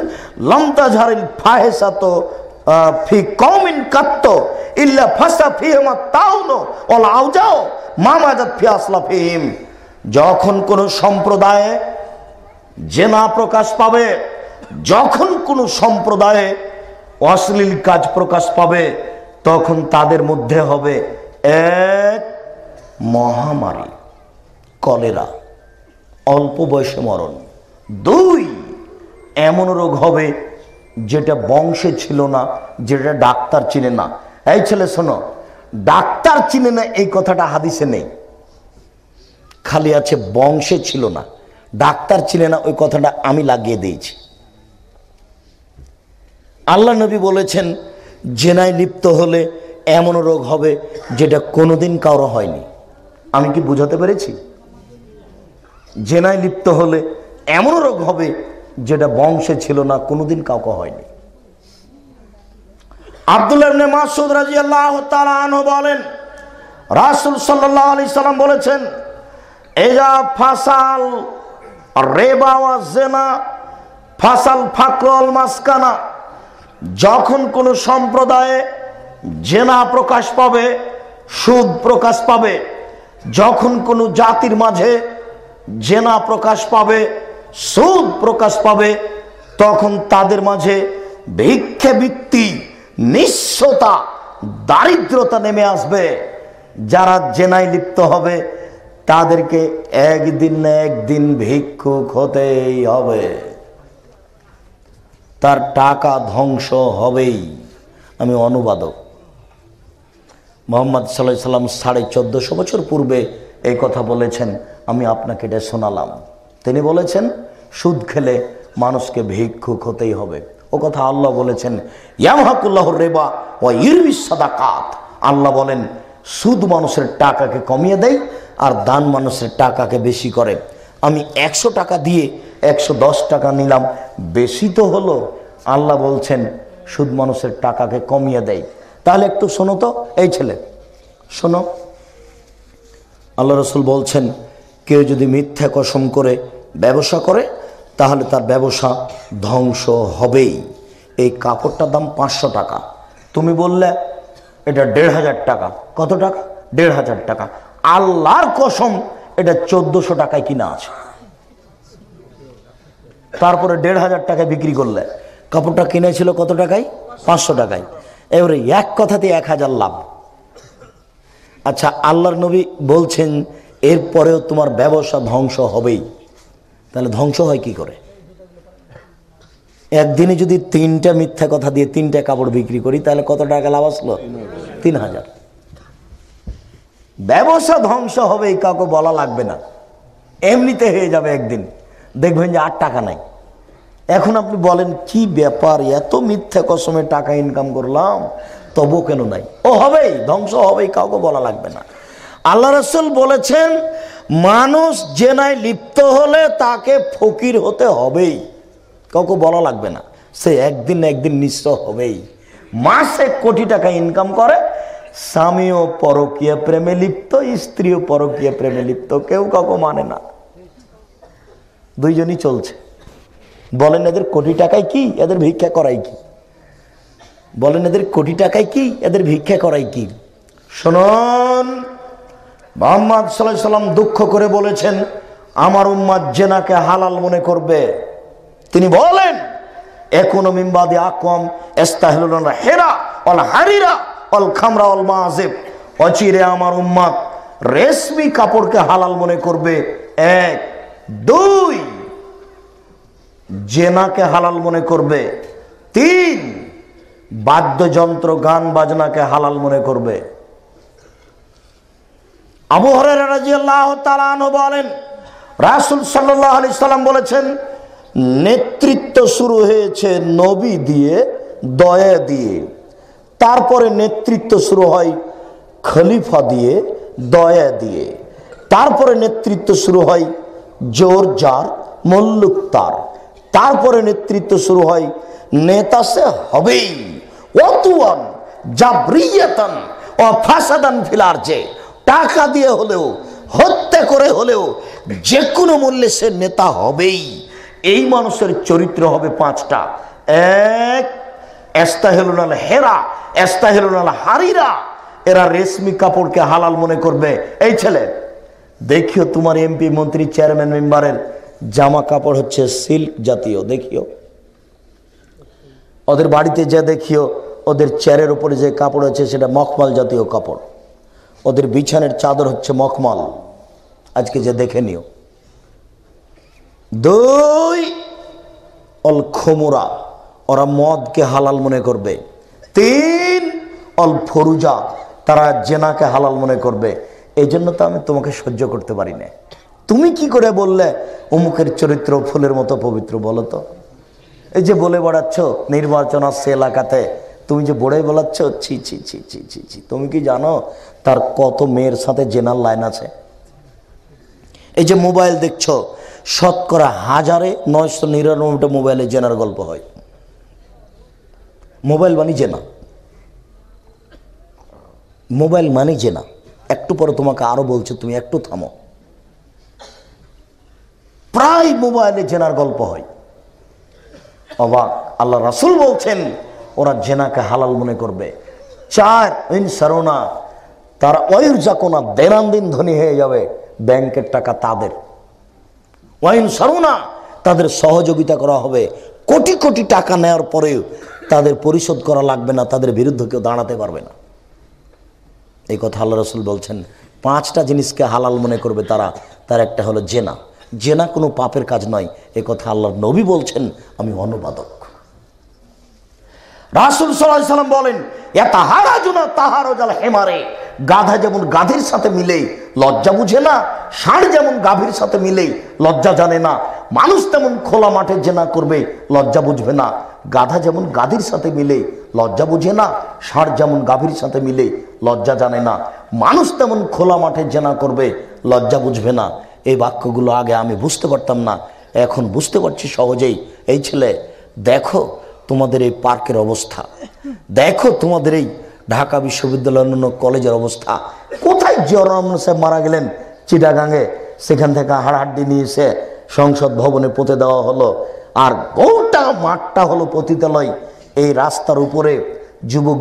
লমতা ঝারিল ফাহেসাত ফি কমিন কাত্ত ইল্লা ফাসা ফিহমা তাউনো ওলা আউজাও মামাজাত ফি আসলা ফিহিম। যখন কোন সম্প্রদায়ে জেনা প্রকাশ পাবে যখন কোন সম্প্রদায়ে অশ্লীল কাজ প্রকাশ পাবে, তখন তাদের মধ্যে হবে এক মহামারী, কলেরা, অল্প বয়সে মরণ। দুই, এমন রোগ হবে যেটা বংশে ছিল না, যেটা ডাক্তার চিনে না। এই ছেলে, শোনো, ডাক্তার চিনে না, এই কথাটা হাদিসে নেই। খালি আছে বংশে ছিল না। ডাক্তার চিনে না, ওই কথাটা আমি লাগিয়ে দিয়েছি। আল্লাহ নবী বলেছেন, জেনায় লিপ্ত হলে এমন রোগ হবে যেটা কোনোদিন কারও হয়নি। আমি কি বুঝাতে পেরেছি? জেনায় লিপ্ত হলে এমন রোগ হবে যেটা বংশে ছিল না, কোনোদিন কাউকে হয়নি। আব্দুল্লাহ মাসুদ রাদিয়াল্লাহু তাআলা আনহু বলেন, রাসূল সাল্লাল্লাহু আলাইহি সাল্লাম বলেছেন এজা ফাসাল রেবা ওয়া জেনা ফাসাল ফাকরল মাসকানা যখন কোন সম্প্রদায়ে জেনা প্রকাশ পাবে, সুদ প্রকাশ পাবে, যখন কোন জাতির মাঝে জেনা প্রকাশ পাবে, সুদ প্রকাশ পাবে, তখন তাদের মাঝে ভিক্ষেবৃত্তি নিঃস্বতা দারিদ্রতা নেমে আসবে। যারা জেনায় লিপ্ত হবে, তাদেরকে একদিন না একদিন ভিক্ষুক হতেই হবে। তার টাকা ধ্বংস হবেই। আমি অনুবাদক। মোহাম্মদ সাল্লাহ সাল্লাম সাড়ে চোদ্দশো বছর পূর্বে এই কথা বলেছেন, আমি আপনাকে এটা শোনালাম। তিনি বলেছেন, সুদ খেলে মানুষকে ভিক্ষুক হতেই হবে। ও কথা আল্লাহ বলেছেন, ইয়ামহাকুল্লাহ রেবা ও ইরবিস সাদাকাত। আল্লাহ বলেন, সুদ মানুষের টাকাকে কমিয়ে দেয় আর দান মানুষের টাকাকে বেশি করে। আমি একশো টাকা দিয়ে একশো দশ টাকা নিলাম। বেশি তো হলো। আল্লাহ বলছেন, সুদ মানুষের টাকাকে কমিয়ে দেয়। তাহলে একটু শোনো তো, এই ছেলে। শোনো। আল্লাহ রসুল বলছেন, কেউ যদি মিথ্যা কসম করে ব্যবসা করে, তাহলে তার ব্যবসা ধ্বংস হবেই। এই কাপড়টার দাম পাঁচশো টাকা। তুমি বললে, এটা দেড় হাজার টাকা। কত টাকা? দেড় হাজার টাকা। আল্লাহর কসম, এটা চোদ্দশো টাকায় কিনা আছে। তারপরে দেড় হাজার টাকায় বিক্রি করলে। কাপড়টা কিনেছিল কত টাকায়? পাঁচশো টাকায়। এবারে এক কথাতে এক হাজার লাভ। আচ্ছা আল্লাহর নবী বলছেন, এরপরেও তোমার ব্যবসা ধ্বংস হবেই। তাহলে ধ্বংস হয় কি করে? একদিনে যদি তিনটা মিথ্যা কথা দিয়ে তিনটা কাপড় বিক্রি করি, তাহলে কত টাকা লাভ আসলো? তিন হাজার। ব্যবসা ধ্বংস হবে কাউকে বলা লাগবে না। এমনিতে হয়ে যাবে একদিন। দেখবেন যে আর টাকা নাই। এখন আপনি বলেন, কি ব্যাপার? এত মিথ্যা কসমে টাকা ইনকাম করলাম তবু কেন নাই? ও হবেই, ধ্বংস হবেই, কাউকে বলা লাগবে না। আল্লাহ রসুল বলেছেন, মানুষ জেনায় লিপ্ত হলে তাকে ফকির হতে হবেই। কাউকে বলা লাগবে না, সে একদিন একদিন নিঃস্ব হবেই। মাসে কোটি টাকা ইনকাম করে, স্বামীও পরকীয় প্রেমে লিপ্ত, স্ত্রীও পরকীয় প্রেমে লিপ্ত, কেউ কাউকে মানে না। দুইজনই চলছে। বলেন এদের কোটি টাকায় কি, এদের ভিক্ষা করাই কি? বলেন এদের কোটি টাকায় কি, এদের ভিক্ষা করাই কি? শুনুন, মোহাম্মদ সাল্লাহ সাল্লাম দুঃখ করে বলেছেন, আমার উম্মাদ জেনাকে হালাল মনে করবে। তিনি বলেন, এখনও মিম্বাদি আকম এস্তাহিলুল হেরা অল হারিরা অল খামরা অল মাহাজেব। অচিরে আমার উম্মাদ রেশমি কাপড়কে হালাল মনে করবে। এক দুই, জেনাকে হালাল মনে করবে। তিন, বাদ্যযন্ত্র গান বাজনাকে হালাল মনে করবে। আবু হরেরা রাদিয়াল্লাহু তাআলা বলেন, রাসূল সাল্লাম বলেছেন, নেতৃত্ব শুরু হয়েছে নবী দিয়ে, দয়া দিয়ে। তারপরে নেতৃত্ব শুরু হয় খলিফা দিয়ে, দয়া দিয়ে। তারপরে নেতৃত্ব শুরু হয় জোর জার, মল্লুক তার। তারপরে নেতৃত্ব শুরু হয়, নেতা সে হবেই। অতুয়ান, জাবরিয়াতান ও ফাসাদান ফিলার যে। টাকা দিয়ে হলেও, হত্যা করে হলেও যে কোনো মূল্যে সে নেতা হবেই। এই মানুষের চরিত্র হবে পাঁচটা। এক, এস্তাহেলুনাল হেরা, এস্তাহেলুনাল হারিরা। এরা রেশমি কাপড়কে হালাল মনে করবে। এই ছেলে দেখিও তোমার এমপি মন্ত্রী চেয়ারম্যান মেম্বারের জামা কাপড় হচ্ছে সিল্ক জাতীয়, দেখিও। ওদের বাড়িতে যে দেখিও, ওদের চেয়ারের উপরে যে কাপড় আছে সেটা মখমাল জাতীয় কাপড়। ওদের বিছানের চাদর হচ্ছে মখমাল। আজকে যে দেখে নিও। দুই অল খমুরা, ওরা মদকে হালাল মনে করবে। তিন অল ফরুজা, তারা জেনাকে হালাল মনে করবে। এই জন্য তো আমি তোমাকে সহ্য করতে পারি না তুমি কি করে বললে, অমুকের চরিত্র ফুলের মতো পবিত্র বলো তো। এই যে বলে বেড়াচ্ছ নির্বাচন আসছে এলাকাতে, তুমি যে বড়ে বেড়াচ্ছ, ছি ছি ছি ছি ছি ছি। তুমি কি জানো তার কত মেয়ের সাথে জেনার লাইন আছে? এই যে মোবাইল দেখছ, শতকরা হাজারে নয়শো নিরানব্বইটা মোবাইলে জেনার গল্প হয়। মোবাইল মানে জেনা। মোবাইল মানে জেনা। একটু পরে তোমাকে আরও বলছে, তুমি একটু থামো। প্রায় মোবাইলে জেনার গল্প হয়। অবাক, আল্লাহ রাসুল বলছেন, ওরা জেনাকে হালাল মনে করবে। চার ইন সারোনা, তারা ওয়ুর যাকোনা দেরান দিন ধনী হয়ে যাবে, ব্যাংকের টাকা তাদের। ওয়াইন সারোনা, তাদের সহযোগিতা করা হবে। কোটি কোটি টাকা নেওয়ার পরেও তাদের পরিশোধ করা লাগবে না, তাদের বিরুদ্ধে কেউ দাঁড়াতে পারবে না। এই কথা আল্লাহ রসুল বলছেন, পাঁচটা জিনিসকে হালাল মনে করবে তারা, তার একটা হলো জেনা। জেনা কোনো পাপের কাজ নয়, এ কথা আল্লাহর নবী বলছেন, আমি অনুবাদক। রাসুল সাল্লাহ সাল্লাম বলেন তাহারা জুনা হেমারে। গাধা যেমন গাধীর সাথে মিলে, লজ্জা বুঝে না, ষাঁড় যেমন গাভীর সাথে মিলে, লজ্জা জানে না। মানুষ তেমন খোলা মাঠে জেনা করবে, লজ্জা বুঝবে না। গাধা যেমন গাধীর সাথে মিলে, লজ্জা বুঝে না, ষাঁড় যেমন গাভীর সাথে মিলে লজ্জা জানে না। মানুষ তেমন খোলা মাঠে জেনা করবে, লজ্জা বুঝবে না। এই বাক্যগুলো আগে আমি বুঝতে পারতাম না। এখন বুঝতে পারছি সহজেই। এই ছেলে, দেখো তোমাদের এই পার্কের অবস্থা। দেখো তোমাদের এই ঢাকা বিশ্ববিদ্যালয় অন্যান্য কলেজের অবস্থা। কোথায় জিয়র রহমান সাহেব মারা গেলেন? চিটাগাঙে। সেখান থেকে হাড়হাড্ডি নিয়ে এসে সংসদ ভবনে পুঁতে দেওয়া হলো। আর গোটা মাঠটা হলো পতিতালয়। এই রাস্তার উপরে যুবক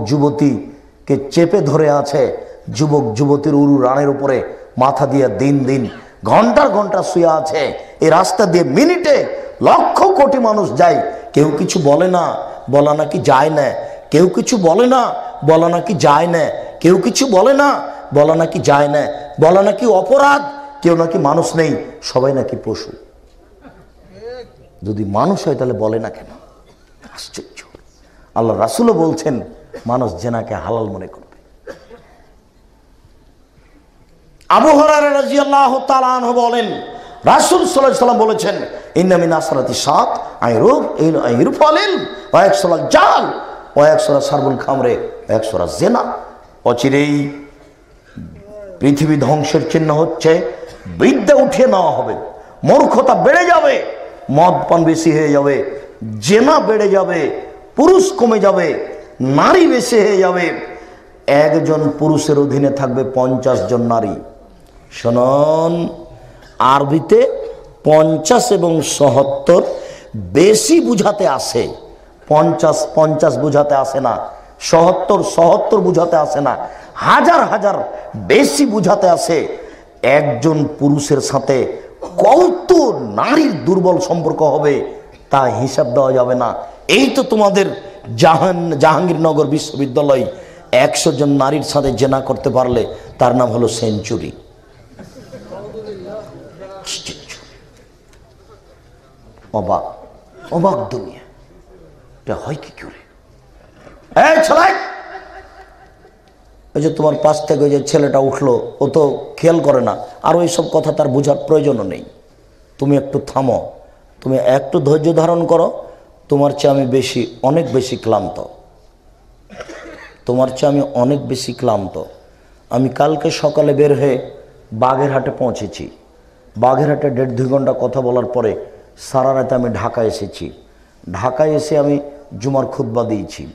যুবতীকে চেপে ধরে আছে যুবক, যুবতীর উরু রানের উপরে, মাথা দিয়ে দিন দিন, ঘণ্টার ঘণ্টা শুয়ে আছে। এই রাস্তা দিয়ে মিনিটে লক্ষ কোটি মানুষ যায়। কেউ কিছু বলে না, বলা নাকি যায় না। কেউ কিছু বলে না, বলা নাকি যায় না। কেউ কিছু বলে না, বলা নাকি যায় না। বলা নাকি অপরাধ, কেউ নাকি মানুষ নেই, সবাই নাকি পশু। যদি মানুষ হয় তাহলে বলে না কেন? আশ্চর্য। আল্লাহ রাসুলও বলছেন মানুষ জেনাকে হালাল মনে করবে। আবু হরার বলেন, রাসুল সাল্লাহ সাল্লাম বলেছেন ইন্নামিন আসরাতি সাত, আইরুফ আলিল জাল সারবুল খামরে একশোরা জেনা। অচিরেই পৃথিবী ধ্বংসের চিহ্ন হচ্ছে, বিদ্যা উঠিয়ে নেওয়া হবে, মূর্খতা বেড়ে যাবে, মদ পান বেশি হয়ে যাবে, জেনা বেড়ে যাবে, পুরুষ কমে যাবে নারী বেশি হয়ে যাবে। একজন পুরুষের অধীনে থাকবে পঞ্চাশ জন নারী। শোনন, আরবিতে পঞ্চাশ এবং সহত্তর বেশি বুঝাতে আসে। পঞ্চাশ পঞ্চাশ বুঝাতে আসে না। সহত্তর সহত্তর বুঝাতে আসে না। হাজার হাজার বেশি বুঝাতে আসে। একজন পুরুষের সাথে কত নারীর দুর্বল সম্পর্ক হবে, তা হিসাব দেওয়া যাবে না। এই তো তোমাদের জাহান, জাহাঙ্গীরনগর বিশ্ববিদ্যালয় একশো জন নারীর সাথে জেনা করতে পারলে তার নাম হলো সেঞ্চুরি। অবাক অবাক দুনিয়া। এটা হয় কি করে? ওই যে তোমার পাশ থেকে ওই যে ছেলেটা উঠল, ও তো খেয়াল করে না। আর ওই সব কথা তার বোঝার প্রয়োজনও নেই। তুমি একটু থামো, তুমি একটু ধৈর্য ধারণ করো তোমার চেয়ে আমি বেশি, অনেক বেশি ক্লান্ত। তোমার চেয়ে আমি অনেক বেশি ক্লান্ত। আমি কালকে সকালে বের হয়ে বাগেরহাটে পৌঁছেছি। বাগেরহাটে দেড় দুই ঘণ্টা কথা বলার পরে সারা রাতে আমি ঢাকা এসেছি। ঢাকায় এসে আমি জুমার খুতবা দিয়েছি।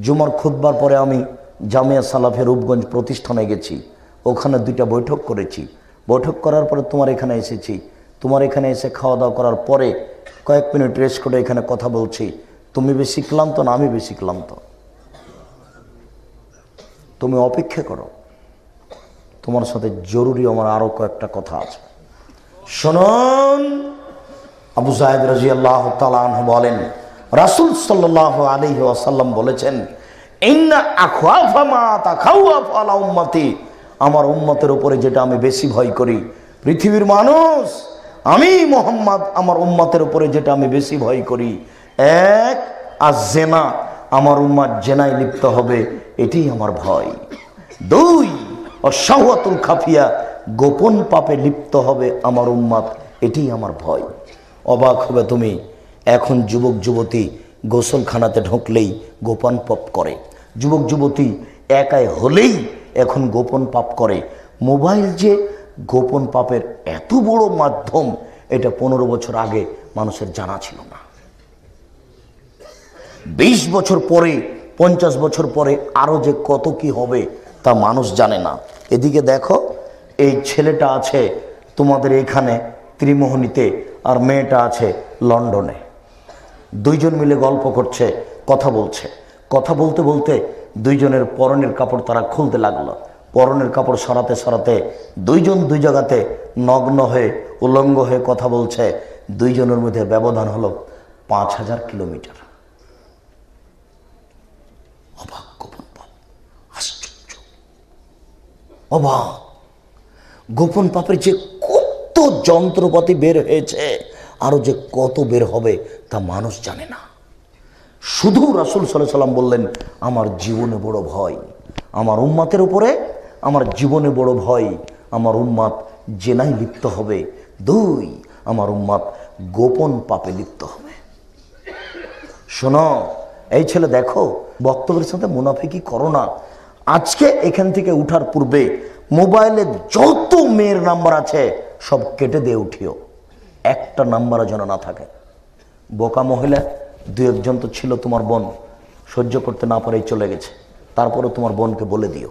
জুমার খুতবার পরে আমি জামিয়া সালাফে রূপগঞ্জ প্রতিষ্ঠানে গেছি। ওখানে দুইটা বৈঠক করেছি। বৈঠক করার পরে তোমার এখানে এসেছি। তোমার এখানে এসে খাওয়া দাওয়া করার পরে কয়েক মিনিট রেস্ট করে এখানে কথা বলছি। তুমি বেশি ক্লান্ত না, আমি বেশি ক্লান্ত। তুমি অপেক্ষা করো। তোমার সাথে জরুরি আমার আরও কয়েকটা কথা আছে। শুনুন, আবু সাহেদ রাজি আল্লাহ তালাহ বলেন, রাসুল সাল্লাহ আলহি আসাল্লাম বলেছেন আলা আমার উম্মতের উপরে যেটা আমি বেশি ভয় করি, পৃথিবীর মানুষ আমি মোহাম্মদ, আমার উম্মতের উপরে যেটা আমি বেশি ভয় করি, এক, আর জেনা, আমার উম্মাদ জেনায় লিপ্ত হবে, এটি আমার ভয়। দুই অসাহুয়াতুল খাফিয়া, গোপন পাপে লিপ্ত হবে আমার উম্মাদ, এটি আমার ভয়। অবাক হবে তুমি, এখন যুবক, যুবতী গোসলখানাতে ঢুকলেই গোপন পাপ করে। যুবক, যুবতী একাই হলেই এখন গোপন পাপ করে। মোবাইল যে গোপন পাপের এত বড় মাধ্যম, এটা পনেরো বছর আগে মানুষের জানা ছিল না। বিশ বছর পরে, পঞ্চাশ বছর পরে আরও যে কত কি হবে, তা মানুষ জানে না। এদিকে দেখো, এই ছেলেটা আছে তোমাদের এখানে, ত্রিমোহনীতে, আর মেয়েটা আছে লন্ডনে। দুইজন মিলে গল্প করছে, কথা বলছে। কথা বলতে বলতে দুইজনের পরনের কাপড় তারা খুলতে লাগল। পরনের কাপড় সরাতে সরাতে দুইজন দুই জায়গাতে নগ্ন হয়ে, উলঙ্গ হয়ে কথা বলছে। দুইজনের মধ্যে ব্যবধান হলো পাঁচ হাজার কিলোমিটার। অবাক গোপন পাপ। আশ্চর্য। অবাক। গোপন পাপের যে কত যন্ত্রপাতি বের হয়েছে, আরও যে কত বের হবে, তা মানুষ জানে না। শুধু রাসুল সাল্লাহ সাল্লাম বললেন, আমার জীবনে বড় ভয়। আমার উম্মাতের উপরে আমার জীবনে বড় ভয়, আমার উম্মাত জেনাই লিপ্ত হবে। দুই, আমার উম্মাত গোপন পাপে লিপ্ত হবে। শোনো, এই ছেলে দেখো, বক্তব্যের সাথে মুনাফিকি করো না। আজকে এখান থেকে উঠার পূর্বে মোবাইলে যত মেয়ের নাম্বার আছে, সব কেটে দিয়ে উঠিও। একটা নাম্বারও যেন না থাকে। বোকা মহিলা দু একজন তো ছিল তোমার বোন, সহ্য করতে না পারেই চলে গেছে। তারপরে তোমার বোনকে বলে দিও।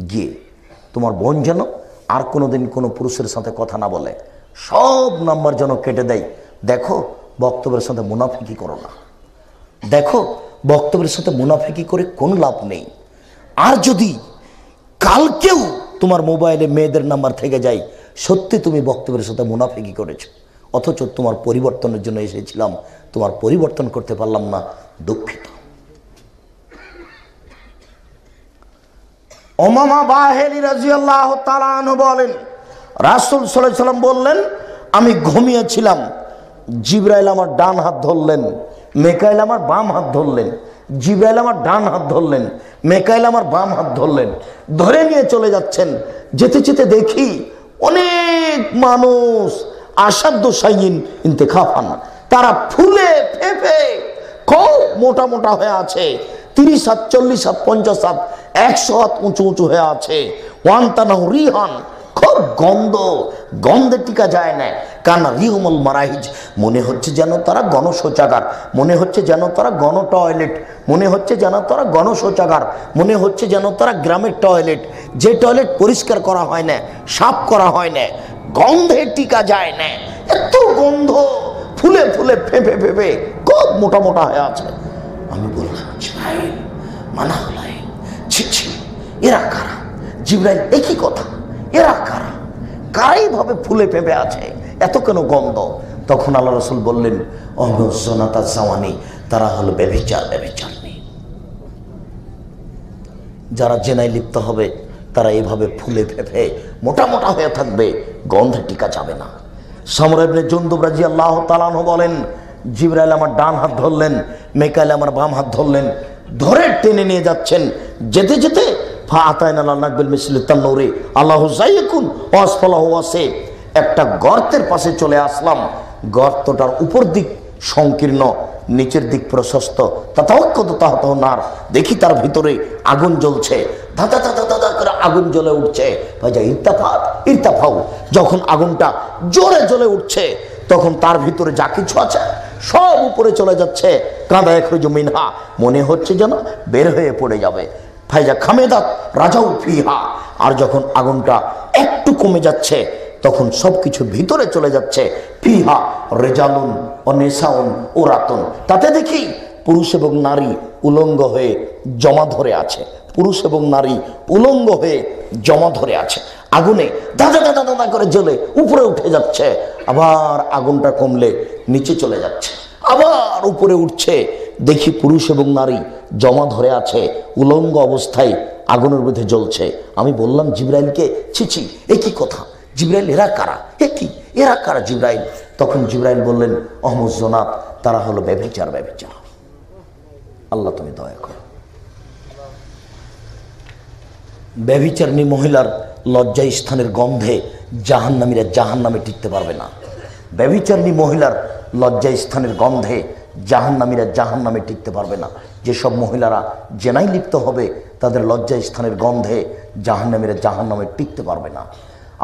গিয়ে তোমার বোন যেন আর কোনোদিন কোনো পুরুষের সাথে কথা না বলে। সব নাম্বার যেন কেটে দেয়। দেখো, বক্তব্যের সাথে মুনাফিকি করো না। দেখো, বক্তব্যের সাথে মুনাফিকি করে কোনো লাভ নেই। আর যদি কালকেও তোমার মোবাইলে মেয়েদের নাম্বার থেকে যায়, সত্যি তুমি বক্তব্যের সাথে মুনাফিকি করেছ। অথচ তোমার পরিবর্তনের জন্য এসেছিলাম। তোমার পরিবর্তন করতে পারলাম না, দুঃখিত। ওমামা বাহেলি রাজিয়াল্লাহ তালান বলেন, রাসুল সাল্লাম বললেন, আমি ঘুমিয়েছিলাম, জিব্রাইল আমার ডান হাত ধরলেন, মেকাইল আমার বাম হাত ধরলেন, জিব্রাইল আমার ডান হাত ধরলেন, মেকাইল আমার বাম হাত ধরলেন, ধরে নিয়ে চলে যাচ্ছেন, যেতে যেতে দেখি অনেক মানুষ আসাধ্য সাইন ইন্তেখাফান তারা ফুলে ফেপে খুব মোটা মোটা হয়ে আছে তিরিশ হাত চল্লিশ হাত পঞ্চাশ হাত একশো হাত উঁচু উঁচু হয়ে আছে। ওয়ান তানাহু রিহান, খুব গন্ধ গন্ধে টিকা যায় না। কারণ রিহমল মারাহিজ, মনে হচ্ছে যেন তারা গণশৌচাগার, মনে হচ্ছে যেন তারা গণ টয়লেট, মনে হচ্ছে যেন তারা গণশৌচাগার, মনে হচ্ছে যেন তারা গ্রামের টয়লেট। যে টয়লেট পরিষ্কার করা হয় না, সাফ করা হয় না গন্ধে টিকা যায় না। এত গন্ধ, ফুলে ফুলে ফেঁপে ফেঁপে, খুব মোটা মোটা হয়ে আছে। আমি বললাম মানা হলাই ছি ছি এরা কারা? জিব্রাইল একই কথা, এরা কারা? কারাই ভাবে ফুলে পেঁপে আছে, এত কেন গন্ধ? তখন আল্লাহ রসুল বললেন অহসনাতা জাওয়ানি, তারা হলো ব্যভিচার ব্যভিচার যারা জেনায় লিপ্ত হবে, তারা এভাবে ফুলে ফেফে মোটা মোটা হয়ে থাকবে, গন্ধে টিকা যাবে না। সমরেবনে জন্দুবরাজি আল্লাহ তালানহ বলেন জিবরাইল আমার ডান হাত ধরলেন, মেকাইল আমার বাম হাত ধরলেন, ধরে টেনে নিয়ে যাচ্ছেন। যেতে যেতে একটা গর্তের পাশে চলে আসলাম। গর্তটার উপর দিক সংকীর্ণ, নিচের দিক প্রশস্ত। তথাকত তাহত নার, দেখি তার ভিতরে আগুন জ্বলছে। ধাঁধা করে আগুন জ্বলে উঠছে। ভাইজা ইর্তাফাত ইর্তাফাও যখন আগুনটা জোরে জ্বলে উঠছে, তখন তার ভিতরে যা কিছু আছে সব উপরে চলে যাচ্ছে। কাঁদা এক মিনহা। মনে হচ্ছে যেন বের হয়ে পড়ে যাবে। ফাইজা খামেদাত রাজাও ফিহা। আর যখন আগুনটা একটু কমে যাচ্ছে, তখন সব কিছু ভিতরে চলে যাচ্ছে। ফিহা রেজালুন ও নেশাউন ও রাতন তাতে দেখি পুরুষ এবং নারী উলঙ্গ হয়ে জমা ধরে আছে। পুরুষ এবং নারী উলঙ্গ হয়ে জমা ধরে আছে। আগুনে দাদা দাদা দাদা করে জ্বলে উপরে উঠে যাচ্ছে। আবার আগুনটা কমলে নিচে চলে যাচ্ছে। আবার উপরে উঠছে। দেখি পুরুষ এবং নারী জমা ধরে আছে। উলঙ্গ অবস্থায় আগুনের মধ্যে জ্বলছে। আমি বললাম, জিব্রাইলকে? ছিছি এ কি কথা? জিব্রাইল, এরা কারা? এ কি? এরা কারা জিব্রাইল? তখন জিব্রাইল বললেন, অহমদ জোনাত তারা হলো ব্যভিচার ব্যভিচার। আল্লাহ তুমি দয়া করো। ব্যভিচারণী মহিলার লজ্জা স্থানের গন্ধে জাহান্নামীরা জাহান নামে টিকতে পারবে না। ব্যভিচারণী মহিলার লজ্জা স্থানের গন্ধে জাহান্নামীরা জাহান নামে টিকতে পারবে না। যেসব মহিলারা জেনাই লিপ্ত হবে, তাদের লজ্জা স্থানের গন্ধে জাহান্নামীরা জাহান নামে টিকতে পারবে না।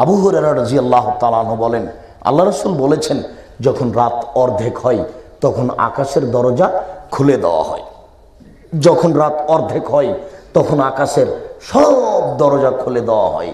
আবু হরেরা রাজি আল্লাহ তালাহ বলেন আল্লাহ রসুল বলেছেন, যখন রাত অর্ধেক হয়, তখন আকাশের দরজা খুলে দেওয়া হয়। যখন রাত অর্ধেক হয়, তখন আকাশের সব দরজা খুলে দেওয়া হয়।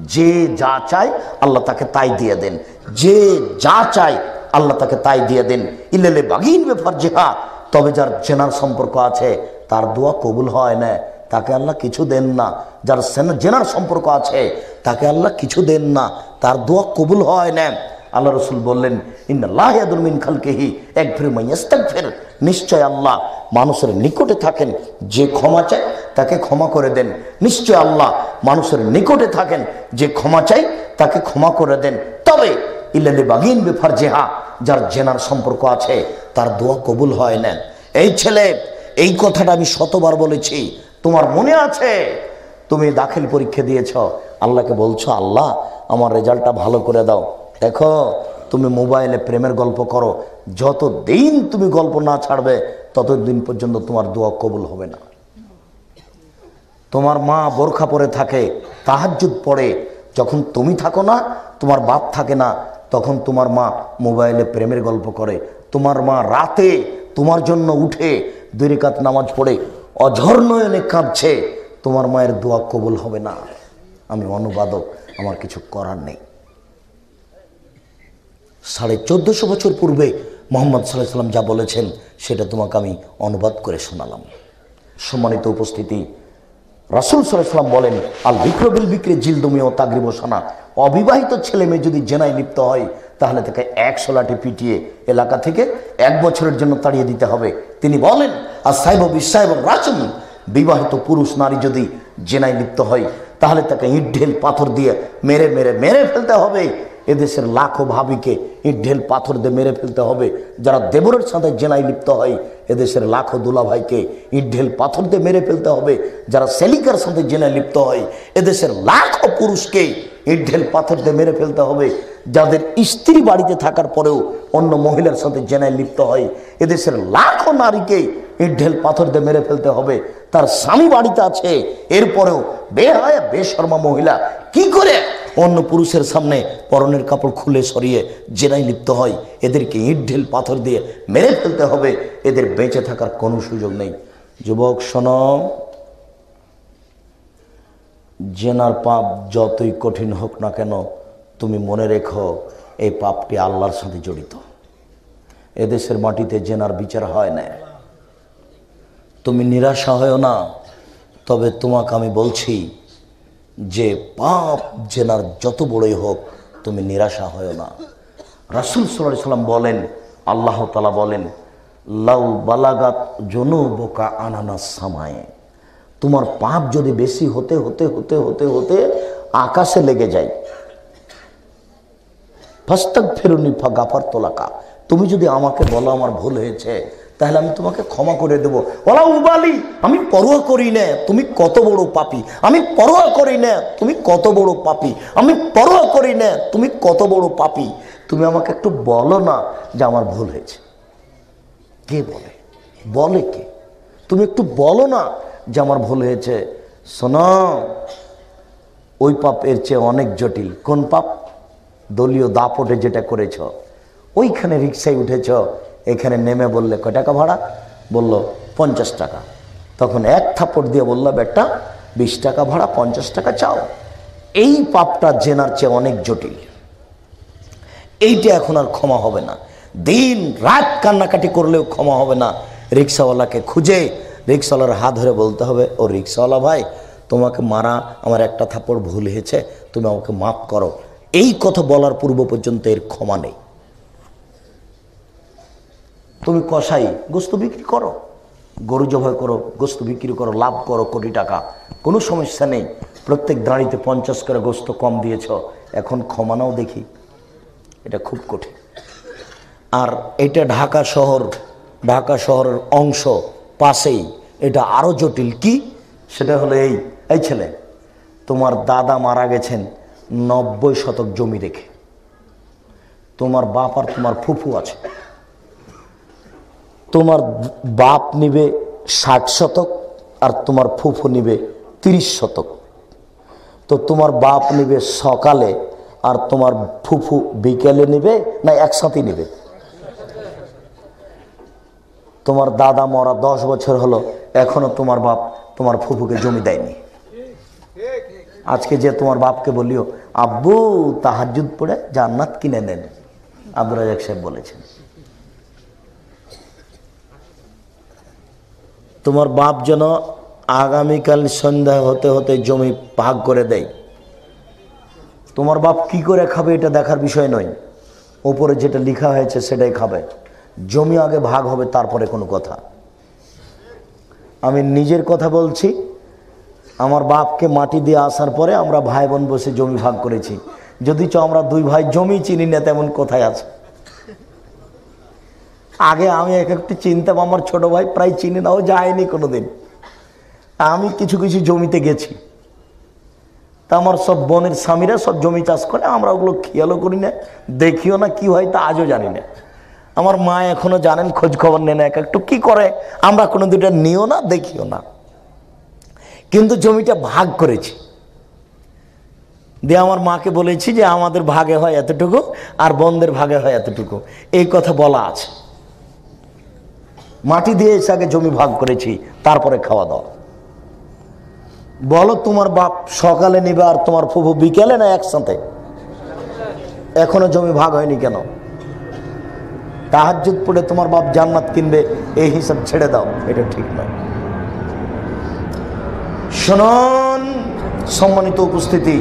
যে যা চায় আল্লাহ তাকে তাই দিয়ে দেন। যে যা চায় আল্লাহ তাকে তাই দিয়ে দেন। ইলেলে বাগিন ব্যাপার জেহা। তবে যার জেনার সম্পর্ক আছে, তার দোয়া কবুল হয় না। তাকে আল্লাহ কিছু দেন না। যার জেনার সম্পর্ক আছে, তাকে আল্লাহ কিছু দেন না। তার দোয়া কবুল হয় না। আল্লাহ রসুল বললেন ইন্দিন খালকেহি। এক ফের মাইয়াস্তাক ফের নিশ্চয় আল্লাহ মানুষের নিকটে থাকেন, যে ক্ষমা চায় তাকে ক্ষমা করে দেন। নিশ্চয় আল্লাহ মানুষের নিকটে থাকেন, যে ক্ষমা চাই তাকে ক্ষমা করে দেন। তবে ইল্লালি বাগিন বেফার জেহা যার জেনার সম্পর্ক আছে, তার দোয়া কবুল হয় না। এই ছেলে, এই কথাটা আমি শতবার বলেছি, তোমার মনে আছে? তুমি দাখিল পরীক্ষা দিয়েছ, আল্লাহকে বলছো, আল্লাহ, আমার রেজাল্টটা ভালো করে দাও। দেখো, তুমি মোবাইলে প্রেমের গল্প করো যত দিন তুমি গল্প না ছাড়বে, ততদিন পর্যন্ত তোমার দোয়া কবুল হবে না। তোমার মা বোরখা পরে থাকে, তাহাজ্জুদ পড়ে, যখন তুমি থাকো না, তোমার বাপ থাকে না, তখন তোমার মা মোবাইলে প্রেমের গল্প করে। তোমার মা রাতে তোমার জন্য উঠে দুই রেখাত নামাজ পড়ে, অঝর নয়নে কাঁদছে, তোমার মায়ের দোয়া কবুল হবে না। আমি অনুবাদক, আমার কিছু করার নেই। সাড়ে চোদ্দশো বছর পূর্বে মোহাম্মদ সাল্লাহ সাল্লাম যা বলেছেন, সেটা তোমাকে আমি অনুবাদ করে শোনালাম। সম্মানিত উপস্থিতি, রাসুল সাল্লাম বলেন, আল বিক্রবিল বিক্রে জিলদমি ও তাগরিব সানা। অবিবাহিত ছেলে মেয়ে যদি জেনায় লিপ্ত হয়, তাহলে তাকে একশো লাঠি পিটিয়ে এলাকা থেকে এক বছরের জন্য তাড়িয়ে দিতে হবে। তিনি বলেন, আর সাহেব বিশ্বাহেব রাচন বিবাহিত পুরুষ নারী যদি জেনায় লিপ্ত হয়, তাহলে তাকে ইট, ঢেল, পাথর দিয়ে মেরে মেরে মেরে ফেলতে হবে। এদেশের লাখো ভাবিকে ইট ঢেল পাথর দিয়ে মেরে ফেলতে হবে। যারা দেবরের সাথে জেনায় লিপ্ত হয়, এদেশের লাখো দুলাভাইকে ইট ঢেল পাথর দিয়ে মেরে ফেলতে হবে। যারা সেলিকার সাথে জেনায় লিপ্ত হয়, এদেশের লাখো পুরুষকে ইট ঢেল পাথর দিয়ে মেরে ফেলতে হবে। যাদের স্ত্রী বাড়িতে থাকার পরেও অন্য মহিলার সাথে জেনায় লিপ্ত হয়, এদেশের লাখো নারীকে ইট ঢেল পাথর দিয়ে মেরে ফেলতে হবে। তার স্বামী বাড়িতে আছে, এরপরেও বেহায়া, বেশর্মা মহিলা কি করে অন্য পুরুষের সামনে পরনের কাপড় খুলে সরিয়ে জেনাই লিপ্ত হয়। এদেরকে ইট, ঢেল, পাথর দিয়ে মেরে ফেলতে হবে। এদের বেঁচে থাকার কোনো সুযোগ নেই। যুবক, শোন। জেনার পাপ যতই কঠিন হোক না কেন, তুমি মনে রেখো, এই পাপটি আল্লাহর সাথে জড়িত। এদেশের মাটিতে জেনার বিচার হয় না। তুমি নিরাশা হয় না, তবে তোমাকে আমি বলছি যে পাপ জেনার যত বড়ই হোক, তুমি নিরাশা হয় না। রাসুল সাল্লাহ সাল্লাম বলেন, আল্লাহ তালা বলেন, লাউ বালাগাত জনু বোকা আনানা সামায়ে। তোমার পাপ যদি বেশি হতে হতে হতে হতে হতে আকাশে লেগে যায়। ফাস্তাক ফেরুনি ফা গাফার তোলাকা তুমি যদি আমাকে বলো আমার ভুল হয়েছে তাহলে আমি তোমাকে ক্ষমা করে দেবো। ওলা উবালি আমি পরোয়া করি না, তুমি কত বড় পাপি। আমি পরোয়া করি না, তুমি কত বড় পাপি। আমি পরোয়া করি না, তুমি কত বড় পাপি। তুমি আমাকে একটু বলো না যে আমার ভুল হয়েছে। কে বলে? বলে কে? তুমি একটু বলো না যে আমার ভুল হয়েছে। শোনো, ওই পাপ এর চেয়ে অনেক জটিল। কোন পাপ? দলীয় দাপটে যেটা করেছ, ওইখানে রিক্সায় উঠেছ এখানে নেমে বললে কয় টাকা ভাড়া? বলল, পঞ্চাশ টাকা। তখন এক থাপড় দিয়ে বলল, বেটা, বিশ টাকা ভাড়া, পঞ্চাশ টাকা চাও। এই পাপটা জেনার চেয়ে অনেক জটিল। এইটা এখন আর ক্ষমা হবে না। দিন রাত কান্নাকাটি করলেও ক্ষমা হবে না। রিক্সাওয়ালাকে খুঁজে রিক্সাওয়ালার হাত ধরে বলতে হবে, ও রিক্সাওয়ালা ভাই, তোমাকে মারা, আমার একটা থাপড় ভুল হয়েছে, তুমি আমাকে মাফ করো। এই কথা বলার পূর্ব পর্যন্ত এর ক্ষমা নেই। তুমি কষাই গোস্ত বিক্রি করো। গরু জবাই করো, গোস্ত বিক্রি করো, লাভ করো কোটি টাকা। কোনো সমস্যা নেই। প্রত্যেক দাঁড়িতে পঞ্চাশ করে গোস্ত কম দিয়েছ, এখন ক্ষমানাও দেখি। এটা খুব কঠিন। আর এটা ঢাকা শহর, ঢাকা শহরের অংশ পাশেই। এটা আরও জটিল। কি? সেটা হলো এই এই ছেলে, তোমার দাদা মারা গেছেন নব্বই শতক জমি রেখে। তোমার বাপ আর তোমার ফুফু আছে। তোমার বাপ নিবে ষাট শতক আর তোমার ফুফু নিবে তিরিশ শতক। তো তোমার বাপ নিবে সকালে আর তোমার ফুফু বিকেলে নিবে না একসাথে নিবে? তোমার দাদা মরা দশ বছর হলো, এখনও তোমার বাপ তোমার ফুফুকে জমি দেয়নি। আজকে যে তোমার বাপকে বলিও, আব্বু তাহাজুদ পড়ে জান্নাত কিনে নেন। আব্দুল রাজাক সাহেব বলেছেন। তোমার বাপ যেন আগামীকাল সন্ধ্যা হতে হতে জমি ভাগ করে দেয়। তোমার বাপ কি করে খাবে এটা দেখার বিষয় নয়। ওপরে যেটা লেখা হয়েছে সেটাই খাবে। জমি আগে ভাগ হবে তারপরে কোনো কথা। আমি নিজের কথা বলছি, আমার বাপকে মাটি দিয়ে আসার পরে আমরা ভাই বোন বসে জমি ভাগ করেছি। যদি চ আমরা দুই ভাই জমি চিনি না, তেমন কোথায় আছে। আগে আমি এক একটু চিনতাম, আমার ছোট ভাই প্রায় চিনি নাও, যায়নি কোনোদিন। আমি কিছু কিছু জমিতে গেছি। তা আমার সব বোনের স্বামীরা সব জমি চাষ করে, আমরা ওগুলো খেয়ালও করি না, দেখিও না কি হয় তা আজও জানি না। আমার মা এখনও জানেন, খোঁজ খবর নেন এক একটু, কি করে? আমরা কোনো দুটা নিও না, দেখিও না। কিন্তু জমিটা ভাগ করেছি। দিয়ে আমার মাকে বলেছি যে আমাদের ভাগে হয় এতটুকু, আর বন্ধের ভাগে হয় এতটুকু। এই কথা বলা আছে। মাটি দিয়ে এসে আগে জমি ভাগ করেছি, তারপরে খাওয়া দাওয়া। বলো তোমার বাপ সকালে নিবে আর তোমার ফুফু বিকেলে না একসাথে? এখনও জমি ভাগ হয়নি কেন? তাহাজুদ পড়ে তোমার বাপ জান্নাত কিনবে, এই হিসাব ছেড়ে দাও, এটা ঠিক নয়। শুনুন, সম্মানিত উপস্থিতি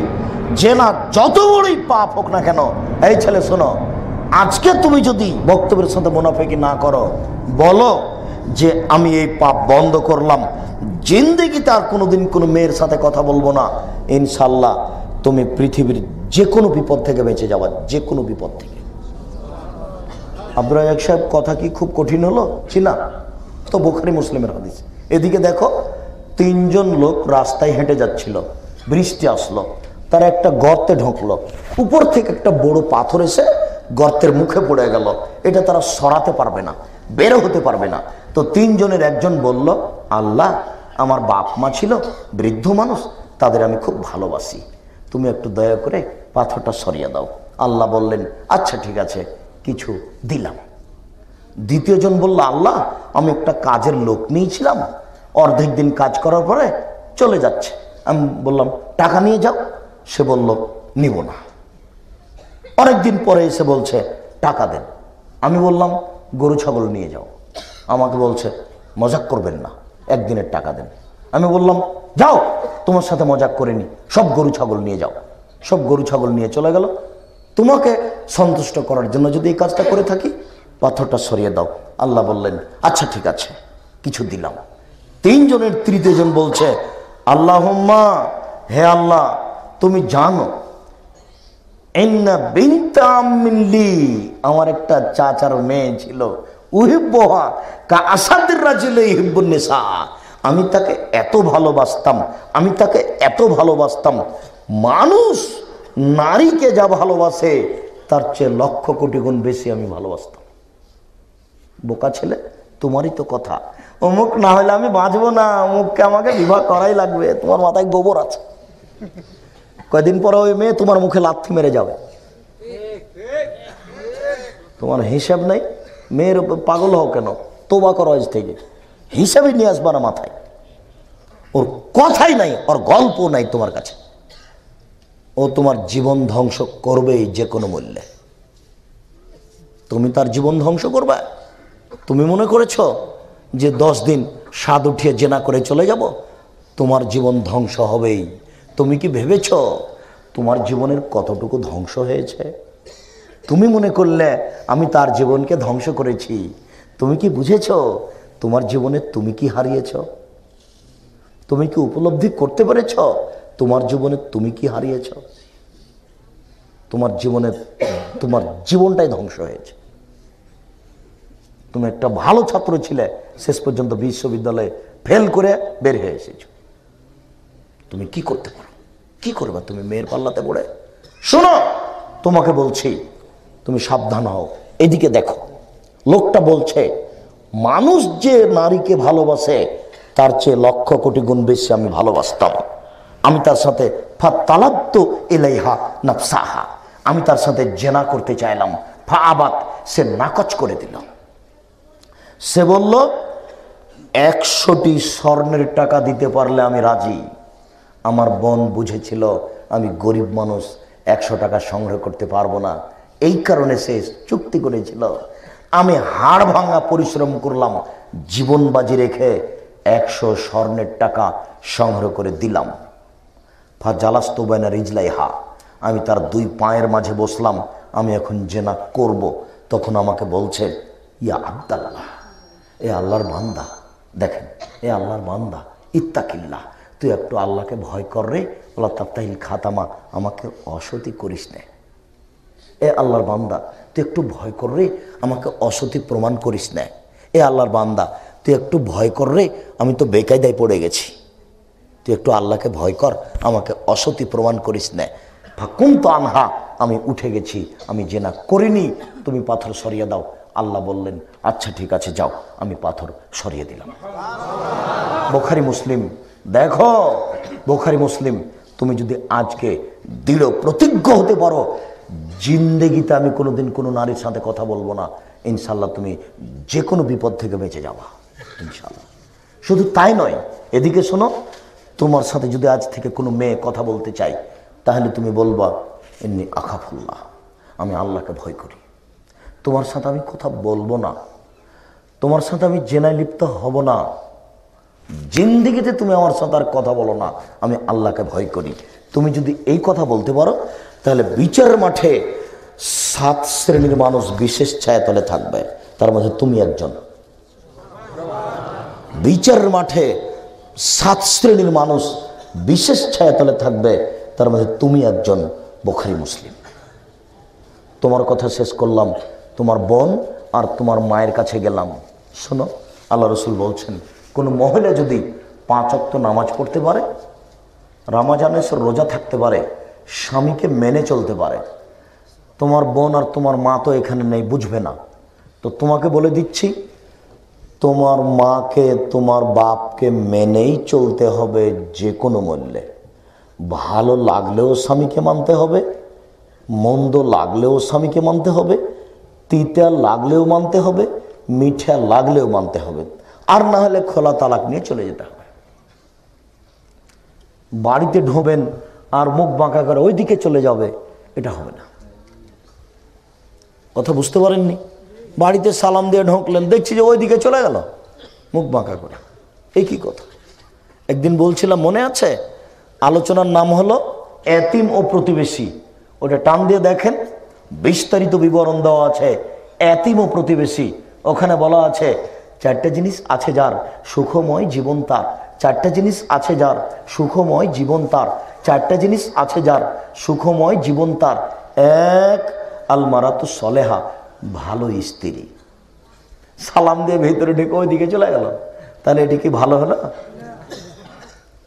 যে না যত বড়ই পাপ হোক না কেন, এই ছেলে শোনো, আজকে তুমি যদি বক্তব্যের সাথে মুনাফেকি না করো, বলো যে আমি এই পাপ বন্ধ করলাম। জিন্দেগিতে আর কোনোদিন কোনো মেয়ের সাথে কথা বলব না। ইনশাল্লাহ তুমি পৃথিবীর যে কোনো বিপদ থেকে বেঁচে যাওয়া যে কোনো বিপদ থেকে। আব্দুল সাহেব, কথা কি খুব কঠিন হলো? চিনা তো বোখারি মুসলিমের হাদিস। এদিকে দেখো, তিনজন লোক রাস্তায় হেঁটে যাচ্ছিল। বৃষ্টি আসলো। তারা একটা গর্তে ঢুকলো। উপর থেকে একটা বড় পাথর এসে গর্তের মুখে পড়ে গেল। এটা তারা সরাতে পারবে না, বেরো হতে পারবে না। তো তিনজনের একজন বলল, আল্লাহ, আমার বাপ মা ছিল, বৃদ্ধ মানুষ, তাদের আমি খুব ভালোবাসি। তুমি একটু দয়া করে পাথরটা সরিয়ে দাও। আল্লাহ বললেন আচ্ছা ঠিক আছে, কিছু দিলাম। দ্বিতীয়জন বলল, আল্লাহ, আমি একটা কাজের লোক নিয়েছিলাম। অর্ধেক দিন কাজ করার পরে চলে যাচ্ছে। আমি বললাম, টাকা নিয়ে যাও। সে বলল, নিব না। অনেকদিন পরে এসে বলছে, টাকা দেন। আমি বললাম, গরু, ছাগল নিয়ে যাও। আমাকে বলছে, মজাক করবেন না, একদিনের টাকা দেন। আমি বললাম, যাও, তোমার সাথে মজাক করে নি সব গরু, ছাগল নিয়ে যাও। সব গরু, ছাগল নিয়ে চলে গেল। তোমাকে সন্তুষ্ট করার জন্য যদি এই কাজটা করে থাকি, পাথরটা সরিয়ে দাও। আল্লাহ বললেন আচ্ছা ঠিক আছে, কিছু দিলাম। তিনজনের তৃতীয় জন বলছে আল্লাহ হে আল্লাহ, তুমি জানো আমার একটা চাচার মেয়ে ছিল। কা আমি তাকে এত ভালোবাসতাম, আমি তাকে এত ভালোবাসতাম। মানুষ, নারীকে যা ভালোবাসে, তার চেয়ে লক্ষ কোটি গুণ বেশি আমি ভালোবাসতাম। বোকা ছেলে, তোমারই তো কথা। অমুক না হলে আমি বাঁচবো না, অমুককে আমাকে বিবাহ করাই লাগবে, তোমার মাথায় গোবর আছে। কয়দিন পরে ওই মেয়ে তোমার মুখে লাথি মেরে যাবে। তোমার হিসাব নেই? মেয়ের পাগল হও কেন? তোবা করো আজ থেকে। হিসাবই নিয়ে আসবা না মাথায়। ওর কথাই নাই, ওর গল্প নাই তোমার কাছে। ও তোমার জীবন ধ্বংস করবেই যে কোনো মূল্যে। তুমি তার জীবন ধ্বংস করবে? তুমি মনে করেছ যে দশ দিন স্বাদ উঠিয়ে জেনা করে চলে যাব? তোমার জীবন ধ্বংস হবেই। তুমি কি ভেবেছ তোমার জীবনের কতটুকু ধ্বংস হয়েছে? তুমি মনে করলে আমি তার জীবনকে ধ্বংস করেছি। তুমি কি বুঝেছ তোমার জীবনে তুমি কি হারিয়েছ? তুমি কি উপলব্ধি করতে পেরেছ তোমার জীবনে তুমি কি হারিয়েছ? তোমার জীবনে, তোমার জীবনটাই ধ্বংস হয়েছে। তুমি একটা ভালো ছাত্র ছিলে, শেষ পর্যন্ত বিশ্ববিদ্যালয়ে ফেল করে বের হয়ে এসেছ। তুমি কি করতে পারো? কি করবে তুমি মেয়ের পাল্লাতে পড়ে? শোনো, তোমাকে বলছি, তুমি সাবধান হও। এদিকে দেখো, লোকটা বলছে, মানুষ যে নারীকে ভালোবাসে, তার চেয়ে লক্ষ কোটি গুণ বেশি আমি ভালোবাসতাম। আমি তার সাথে ফা এলাইহা নাফসাহা। আমি তার সাথে জেনা করতে চাইলাম, ফা আবাদ সে নাকচ করে দিলাম সে বলল, একশোটি স্বর্ণের টাকা দিতে পারলে আমি রাজি। আমার বোন বুঝেছিল আমি গরিব মানুষ, একশো টাকা সংগ্রহ করতে পারব না। এই কারণে সে চুক্তি করেছিল। আমি হাড় ভাঙা পরিশ্রম করলাম, জীবন বাজি রেখে একশো স্বর্ণের টাকা সংগ্রহ করে দিলাম। ফা জালাস্তবায়না রিজলাই হা আমি তার দুই পায়ের মাঝে বসলাম, আমি এখন জেনা করব। তখন আমাকে বলছে, ইয়া আবদাল্লাহ, এ আল্লাহর বান্দা, দেখেন, এ আল্লাহর বান্দা ইত্তাকিল্লা তুই একটু আল্লাহকে ভয় কর রে। আল্লাহ তাপ্তাহিল খাতামা, আমাকে অসতি করিস নে। এ আল্লাহর বান্দা, তুই একটু ভয় কর রে, আমাকে অসতি প্রমাণ করিস না। এ আল্লাহর বান্দা, তুই একটু ভয় কর রে, আমি তো বেকায়দায় পড়ে গেছি। তুই একটু আল্লাহকে ভয় কর, আমাকে অসতি প্রমাণ করিস না। ফাকুম তো আনহা, আমি উঠে গেছি, আমি জেনা করিনি, তুমি পাথর সরিয়ে দাও। আল্লাহ বললেন আচ্ছা ঠিক আছে, যাও, আমি পাথর সরিয়ে দিলাম। বোখারি, মুসলিম দেখো, বোখারি মুসলিম, তুমি যদি আজকে দৃঢ় প্রতিজ্ঞ হতে পারো, জিন্দেগিতে আমি কোনোদিন কোনো নারীর সাথে কথা বলব না। ইনশাল্লাহ তুমি যে কোনো বিপদ থেকে বেঁচে যাবা ইনশাল্লাহ শুধু তাই নয়, এদিকে শোনো, তোমার সাথে যদি আজ থেকে কোনো মেয়ে কথা বলতে চাই তাহলে তুমি বলবা এমনি আখাফুল্লাহ, আমি আল্লাহকে ভয় করি। তোমার সাথে আমি কথা বলব না। তোমার সাথে আমি জেনায় লিপ্ত হব না। জিন্দিগিতে তুমি আমার সাথে আর কথা বলো না, আমি আল্লাহকে ভয় করি। তুমি যদি এই কথা বলতে পারো, তাহলে বিচার মাঠে সাত শ্রেণির মানুষ বিশেষ ছায়াতলে থাকবে। তার মধ্যে তুমি একজন। বিচার মাঠে সাত শ্রেণির মানুষ বিশেষ ছায়াতলে থাকবে, তার মধ্যে তুমি একজন বোখারি মুসলিম। তোমার কথা শেষ করলাম। তোমার বোন আর তোমার মায়ের কাছে গেলাম। শোনো, আল্লাহ রসুল বলছেন কোনো মহিলা যদি পাঁচ অক্ত নামাজ পড়তে পারে, রামাজানের রোজা থাকতে পারে, স্বামীকে মেনে চলতে পারে, তোমার বোন আর তোমার মা তো এখানে নেই, বুঝবে না। তো তোমাকে বলে দিচ্ছি, তোমার মাকে, তোমার বাপকে মেনেই চলতে হবে যে কোনো মূল্যে। ভালো লাগলেও স্বামীকে মানতে হবে, মন্দ লাগলেও স্বামীকে মানতে হবে, তিতা লাগলেও মানতে হবে, মিঠা লাগলেও মানতে হবে। আর না হলে খোলা তালাক নিয়ে চলে যেতে হবে। বাড়িতে ঢোবেন আর মুখ বাঁকা করে ওই দিকে চলে যাবে, এটা হবে না। কথা বুঝতে পারেননি? বাড়িতে সালাম দিয়ে ঢোকলেন, দেখছি যে ওই দিকে চলে গেল, মুখ বাঁকা করে। এই কি কথা? একদিন বলছিলাম, মনে আছে? আলোচনার নাম হলো এতিম ও প্রতিবেশী। ওটা টান দিয়ে দেখেন, বিস্তারিত বিবরণ দেওয়া আছে। এতিম ও প্রতিবেশী, ওখানে বলা আছে চারটা জিনিস আছে যার সুখময় জীবন তার। চারটা জিনিস আছে যার সুখময় জীবন তার। চারটা জিনিস আছে যার সুখময় জীবন তার। এক, আলমারাতু সলেহা ভালো স্ত্রী। সালাম দিয়ে ভেতরে ঢেকে ওইদিকে চলে গেল। তাহলে এটি কি ভালো হলো?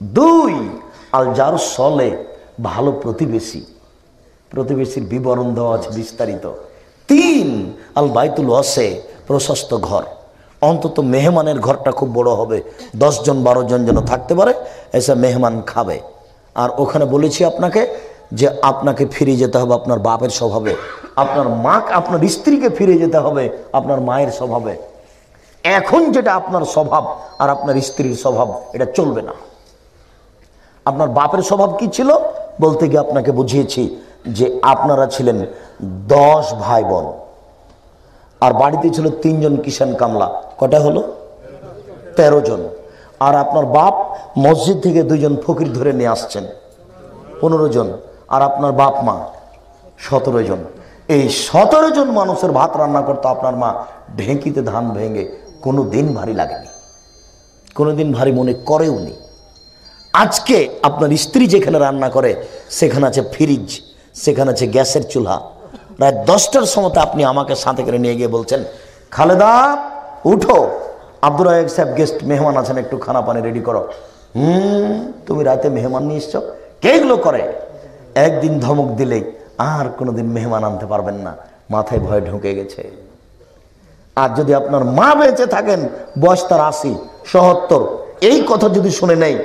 দুই আল যার সলে, ভালো প্রতিবেশী। প্রতিবেশীর বিবরণ দেওয়া আছে বিস্তারিত। তিন, আল বাইতুল ওয়াসে, প্রশস্ত ঘর। অন্তত মেহমানের ঘরটা খুব বড় হবে। জন বারো জন যেন থাকতে পারে, এসে মেহমান খাবে। আর ওখানে বলেছি আপনাকে যে আপনাকে ফিরে যেতে হবে আপনার বাপের স্বভাবে। আপনার মা আপনার স্ত্রীকে ফিরে যেতে হবে আপনার মায়ের স্বভাবে। এখন যেটা আপনার স্বভাব আর আপনার স্ত্রীর স্বভাব, এটা চলবে না। আপনার বাপের স্বভাব কি ছিল? বলতে গিয়ে আপনাকে বুঝিয়েছি যে আপনারা ছিলেন দশ ভাই বোন। আর বাড়িতে ছিল তিনজন কিষান কামলা। কটা হলো? তেরো জন। আর আপনার বাপ মসজিদ থেকে দুইজন ফকির ধরে নিয়ে আসছেন। পনেরো জন। আর আপনার বাপ মা, সতেরো জন। এই সতেরো জন মানুষের ভাত রান্না করতো আপনার মা ঢেঁকিতে ধান ভেঙে কোনো দিন ভারী লাগেনি। কোনো দিন ভারী মনে করেও নি। আজকে আপনার স্ত্রী যেখানে রান্না করে, সেখানে আছে ফ্রিজ, সেখানে আছে গ্যাসের চুলা। রাত দশটার সময় আপনি আমাকে সাথে করে নিয়ে গিয়ে বলছেন, খালেদা, উঠো। আব্দুর রাহেক সাহেব গেস্ট মেহমান আছেন, একটু খানা পানি রেডি করো। হুম, তুমি রাতে মেহমান নিয়ে এসছো? কে এগুলো করে? একদিন ধমক দিলেই আর কোনোদিন মেহমান আনতে পারবেন না। মাথায় ভয় ঢুকে গেছে। আর যদি আপনার মা বেঁচে থাকেন, বয়স তার আশি সহত্তর এই কথা যদি শুনে নেই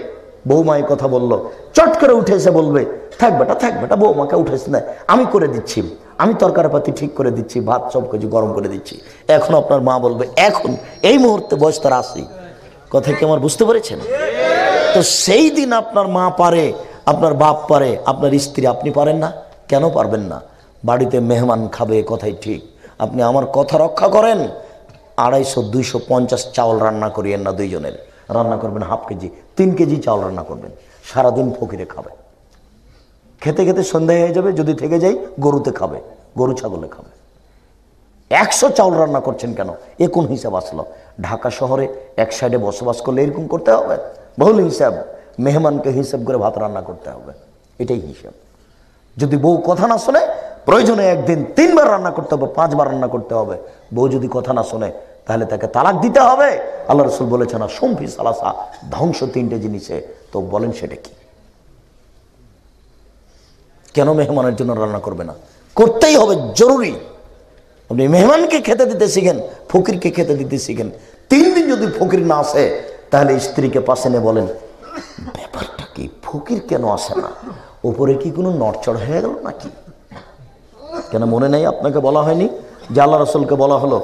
বৌমাই কথা বলল, চট করে উঠে এসে বলবে, থাক বেটা থাক বেটা, বৌমাকে উঠেছে না, আমি করে দিচ্ছি। আমি তরকারিপাতি ঠিক করে দিচ্ছি, ভাত সব কিছু গরম করে দিচ্ছি। এখন আপনার মা বলবে, এখন, এই মুহূর্তে বয়স তার আশি। কথা কি আমার বুঝতে পেরেছেন? তো সেই দিন আপনার মা পারে, আপনার বাপ পারে, আপনার স্ত্রী, আপনি পারেন না? কেন পারবেন না? বাড়িতে মেহমান খাবে, কথাই ঠিক। আপনি আমার কথা রক্ষা করেন। আড়াইশো, দুইশো পঞ্চাশ চাউল রান্না করিয়েন না দুইজনের। রান্না করবেন হাফ কেজি, তিন কেজি চাউল রান্না করবেন। সারাদিন ফকিরে খাবে। খেতে খেতে সন্ধ্যা হয়ে যাবে, যদি থেকে যাই, গরুতে খাবে, গরু ছাগলে খাবে। একশো চাউল রান্না করছেন কেন? এ কোন হিসাব আসলো? ঢাকা শহরে এক সাইডে বসবাস করলে এরকম করতে হবে? বহুল হিসাব, মেহমানকে হিসাব করে ভাত রান্না করতে হবে। এটাই হিসাব। যদি বউ কথা না শোনে, প্রয়োজনে একদিন তিনবার রান্না করতে হবে, পাঁচবার রান্না করতে হবে। বউ যদি কথা না শোনে, তাহলে তাকে তালাক দিতে হবে। আল্লাহ রসুল বলেছেন সম্ফি সালাসা ধ্বংস তিনটে জিনিসে। তো বলেন সেটা কি? কেন মেহমানের জন্য রান্না করবে না? করতেই হবে, জরুরি। আপনি মেহমানকে খেতে দিতে শিখেন, ফকিরকে খেতে দিতে শিখেন। তিন দিন যদি ফকির না আসে, তাহলে স্ত্রীকে পাশে নিয়ে বলেন, ব্যাপারটা কি? ফকির কেন আসে না? ওপরে কি কোনো নড়চড় হয়ে গেল নাকি? কেন মনে নেই আপনাকে বলা হয়নি? যে আল্লাহ রসুলকে বলা হলো,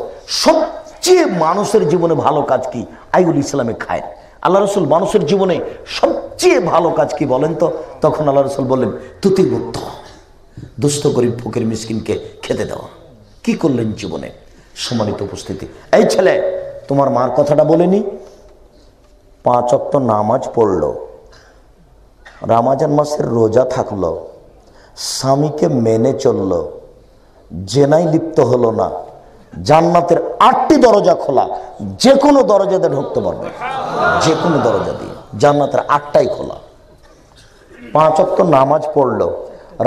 সবচেয়ে মানুষের জীবনে ভালো কাজ কি? আইগুল ইসলামে খায় আল্লাহ রসুল মানুষের জীবনে সবচেয়ে ভালো কাজ কি বলেন তো? তখন আল্লাহ রসুল বললেন তুতি মুক্ত দুস্থ গরিব ফকির মিসকিনকে খেতে দেওয়া কি করলেন জীবনে? সম্মানিত উপস্থিতি। এই ছেলে, তোমার মার কথাটা বলেনি? পাঁচ অক্ত নামাজ পড়ল। রামাজান মাসের রোজা থাকল। স্বামীকে মেনে চলল। জেনাই লিপ্ত হলো না। জান্নাতের আটটি দরজা খোলা। যে কোনো দরজাতে ঢুকতে পারবে। যে কোনো দরজা দিয়ে। জান্নাতের আটটাই খোলা। পাঁচ অক্ত নামাজ পড়ল,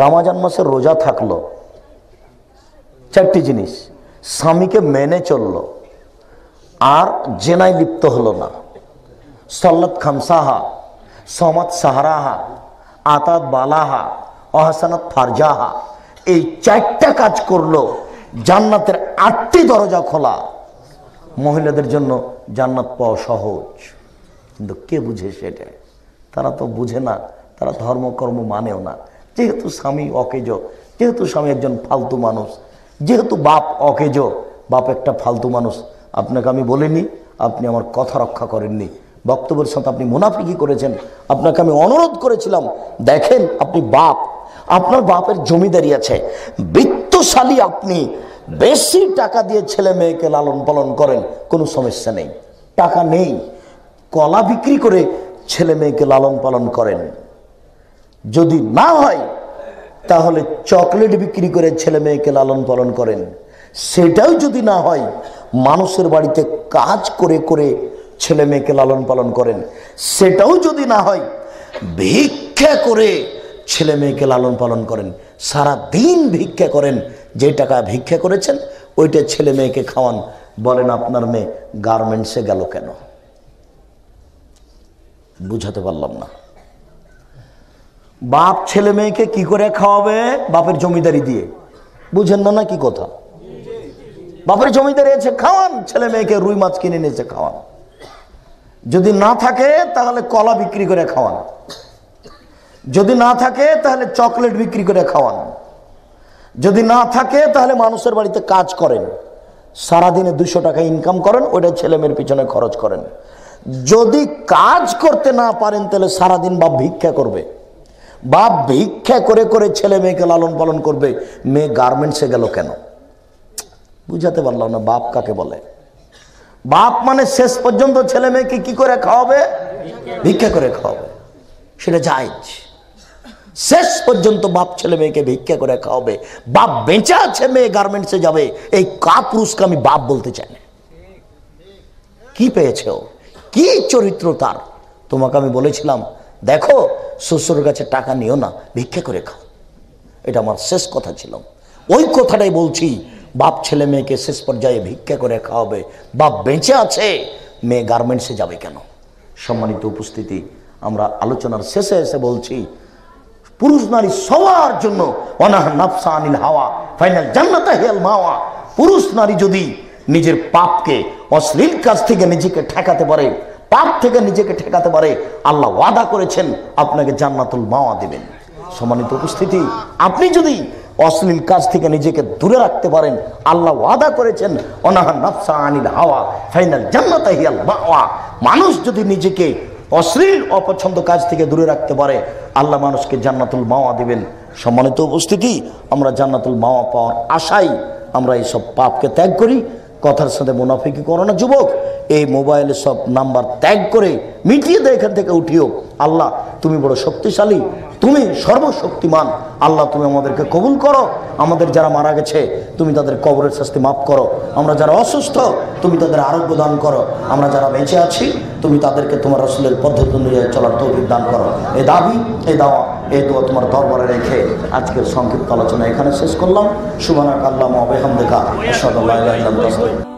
রামাজান মাসের রোজা থাকল। চারটি জিনিস, স্বামীকে মেনে চলল, আর জেনাই লিপ্ত হলো না। সল্লত খামসাহা, সমাত সাহারাহা, আতাত বালাহা, অহাসানাত ফারজাহা, এই চারটা কাজ করল, জান্নাতের আটটি দরজা খোলা। মহিলাদের জন্য জান্নাত পাওয়া সহজ। কিন্তু কে বুঝে সেটা? তারা তো বুঝে না, তারা ধর্মকর্ম মানেও না। যেহেতু স্বামী অকেজ, যেহেতু স্বামী একজন ফালতু মানুষ, যেহেতু বাপ অকেজ, বাপ একটা ফালতু মানুষ, আপনাকে আমি বলিনি, আপনি আমার কথা রক্ষা করেননি। বক্তব্যের সাথে আপনি মুনাফিকি করেছেন, আপনাকে আমি অনুরোধ করেছিলাম, দেখেন আপনি বাপ, আপনার বাপের জমিদারি আছে, বৃত্তশালী আপনি, বেশি টাকা দিয়ে ছেলে মেয়েকে লালন পালন করেন, কোনো সমস্যা নেই। টাকা নেই। কলা বিক্রি করে ছেলে মেয়েকে লালন পালন করেন। যদি না হয়, তাহলে চকলেট বিক্রি করে ছেলে মেয়েকে লালন পালন করেন। সেটাও যদি না হয়, মানুষের বাড়িতে কাজ করে করে ছেলে মেয়েকে লালন পালন করেন। সেটাও যদি না হয়, ভিক্ষা করে ছেলে মেয়েকে লালন পালন করেন। সারা দিন ভিক্ষা করেন, যে টাকা ভিক্ষা করেছেন, ওইটা ছেলে মেয়েকে খাওয়ান। বলেন, আপনার মেয়ে গার্মেন্টসে গেল কেন? বুঝাতে পারলাম না। বাপ ছেলে মেয়েকে কি করে খাওয়াবে বাপের জমিদারি দিয়ে? বুঝেন না কি কথা? বাপের জমিদারি এসে খাওয়ান। ছেলে মেয়েকে রুই মাছ কিনে নিয়েছে খাওয়ান। যদি না থাকে, তাহলে কলা বিক্রি করে খাওয়ান। যদি না থাকে, তাহলে চকলেট বিক্রি করে খাওয়ান। যদি না থাকে, তাহলে মানুষের বাড়িতে কাজ করেন। সারাদিনে দুশো টাকা ইনকাম করেন, ওইটা ছেলে মেয়ের পিছনে খরচ করেন। যদি কাজ করতে না পারেন, তাহলে সারাদিন বাপ ভিক্ষা করবে। বাপ ভিক্ষা করে করে ছেলে মেয়েকে লালন পালন করবে। মেয়ে গার্মেন্টসে গেল কেন? বুঝাতে পারলাম না, বাপ কাকে বলে? বাপ মানে শেষ পর্যন্ত ছেলে মেয়েকে কি করে খাওয়াবে? ভিক্ষা করে খাওয়াবে। সেটা জায়জ। শেষ পর্যন্ত বাপ ছেলে মেয়েকে ভিক্ষা করে খাওয়াবে। বাপ বেঁচে আছে, মেয়ে গার্মেন্টসে যাবে। এই কা পুরুষকে আমি বাপ বলতে চাই না। কি পেয়েছে ও? কি চরিত্র তার? তোমাকে আমি বলেছিলাম, দেখো, শ্বশুরের কাছে টাকা নিও না, ভিক্ষা করে খাও। এটা আমার শেষ কথা ছিল। ওই কথাটাই বলছি, বাপ ছেলে মেয়েকে শেষ পর্যায়ে ভিক্ষা করে খাওয়াবে। বাপ বেঁচে আছে, মেয়ে গার্মেন্টসে যাবে কেন? সম্মানিত উপস্থিতি, আমরা আলোচনার শেষে এসে বলছি, পুরুষ নারী সবার জন্য অনাহ হাওয়া, ফাইনাল জান্নাতা হিয়াল মাওয়া। পুরুষ নারী যদি নিজের পাপকে অশ্লীল কাজ থেকে নিজেকে ঠেকাতে পারে পাপ থেকে নিজেকে ঠেকাতে পারে, আল্লাহ ওয়াদা করেছেন, আপনাকে জান্নাতুল মাওয়া দেবেন। সম্মানিত উপস্থিতি, আপনি যদি অশ্লীল কাজ থেকে নিজেকে দূরে রাখতে পারেন, আল্লাহ ওয়াদা করেছেন, অনাহা নাফসা আনিল হাওয়া, ফাইনাল জান্নাতা মানুষ যদি নিজেকে অশ্লীল, অপছন্দ কাজ থেকে দূরে রাখতে পারে, আল্লাহ মানুষকে জান্নাতুল মাওয়া দিবেন। সম্মানিত উপস্থিতি, আমরা জান্নাতুল মাওয়া পাওয়ার আশাই আমরা এইসব পাপকে ত্যাগ করি কথার সাথে মুনাফিকি করো না। যুবক, এই মোবাইলে সব নাম্বার ত্যাগ করে মিটিয়ে দেয় এখান থেকে, উঠিও। আল্লাহ, তুমি বড় শক্তিশালী, তুমি সর্বশক্তিমান। আল্লাহ, তুমি আমাদেরকে কবুল করো। আমাদের যারা মারা গেছে, তুমি তাদের কবরের শাস্তি মাফ করো। আমরা যারা অসুস্থ, তুমি তাদের আরোগ্য দান করো। আমরা যারা বেঁচে আছি, তুমি তাদেরকে তোমার রসুলের পদ্ধতি অনুযায়ী চলার তৌফিক দান করো। এ দাবি, এ দাওয়া। এই দোয়া তোমার দরবারে রেখে আজকের সংক্ষিপ্ত আলোচনা এখানে শেষ করলাম। সুবানা কাল্লাম অবেহাম দেখা সদা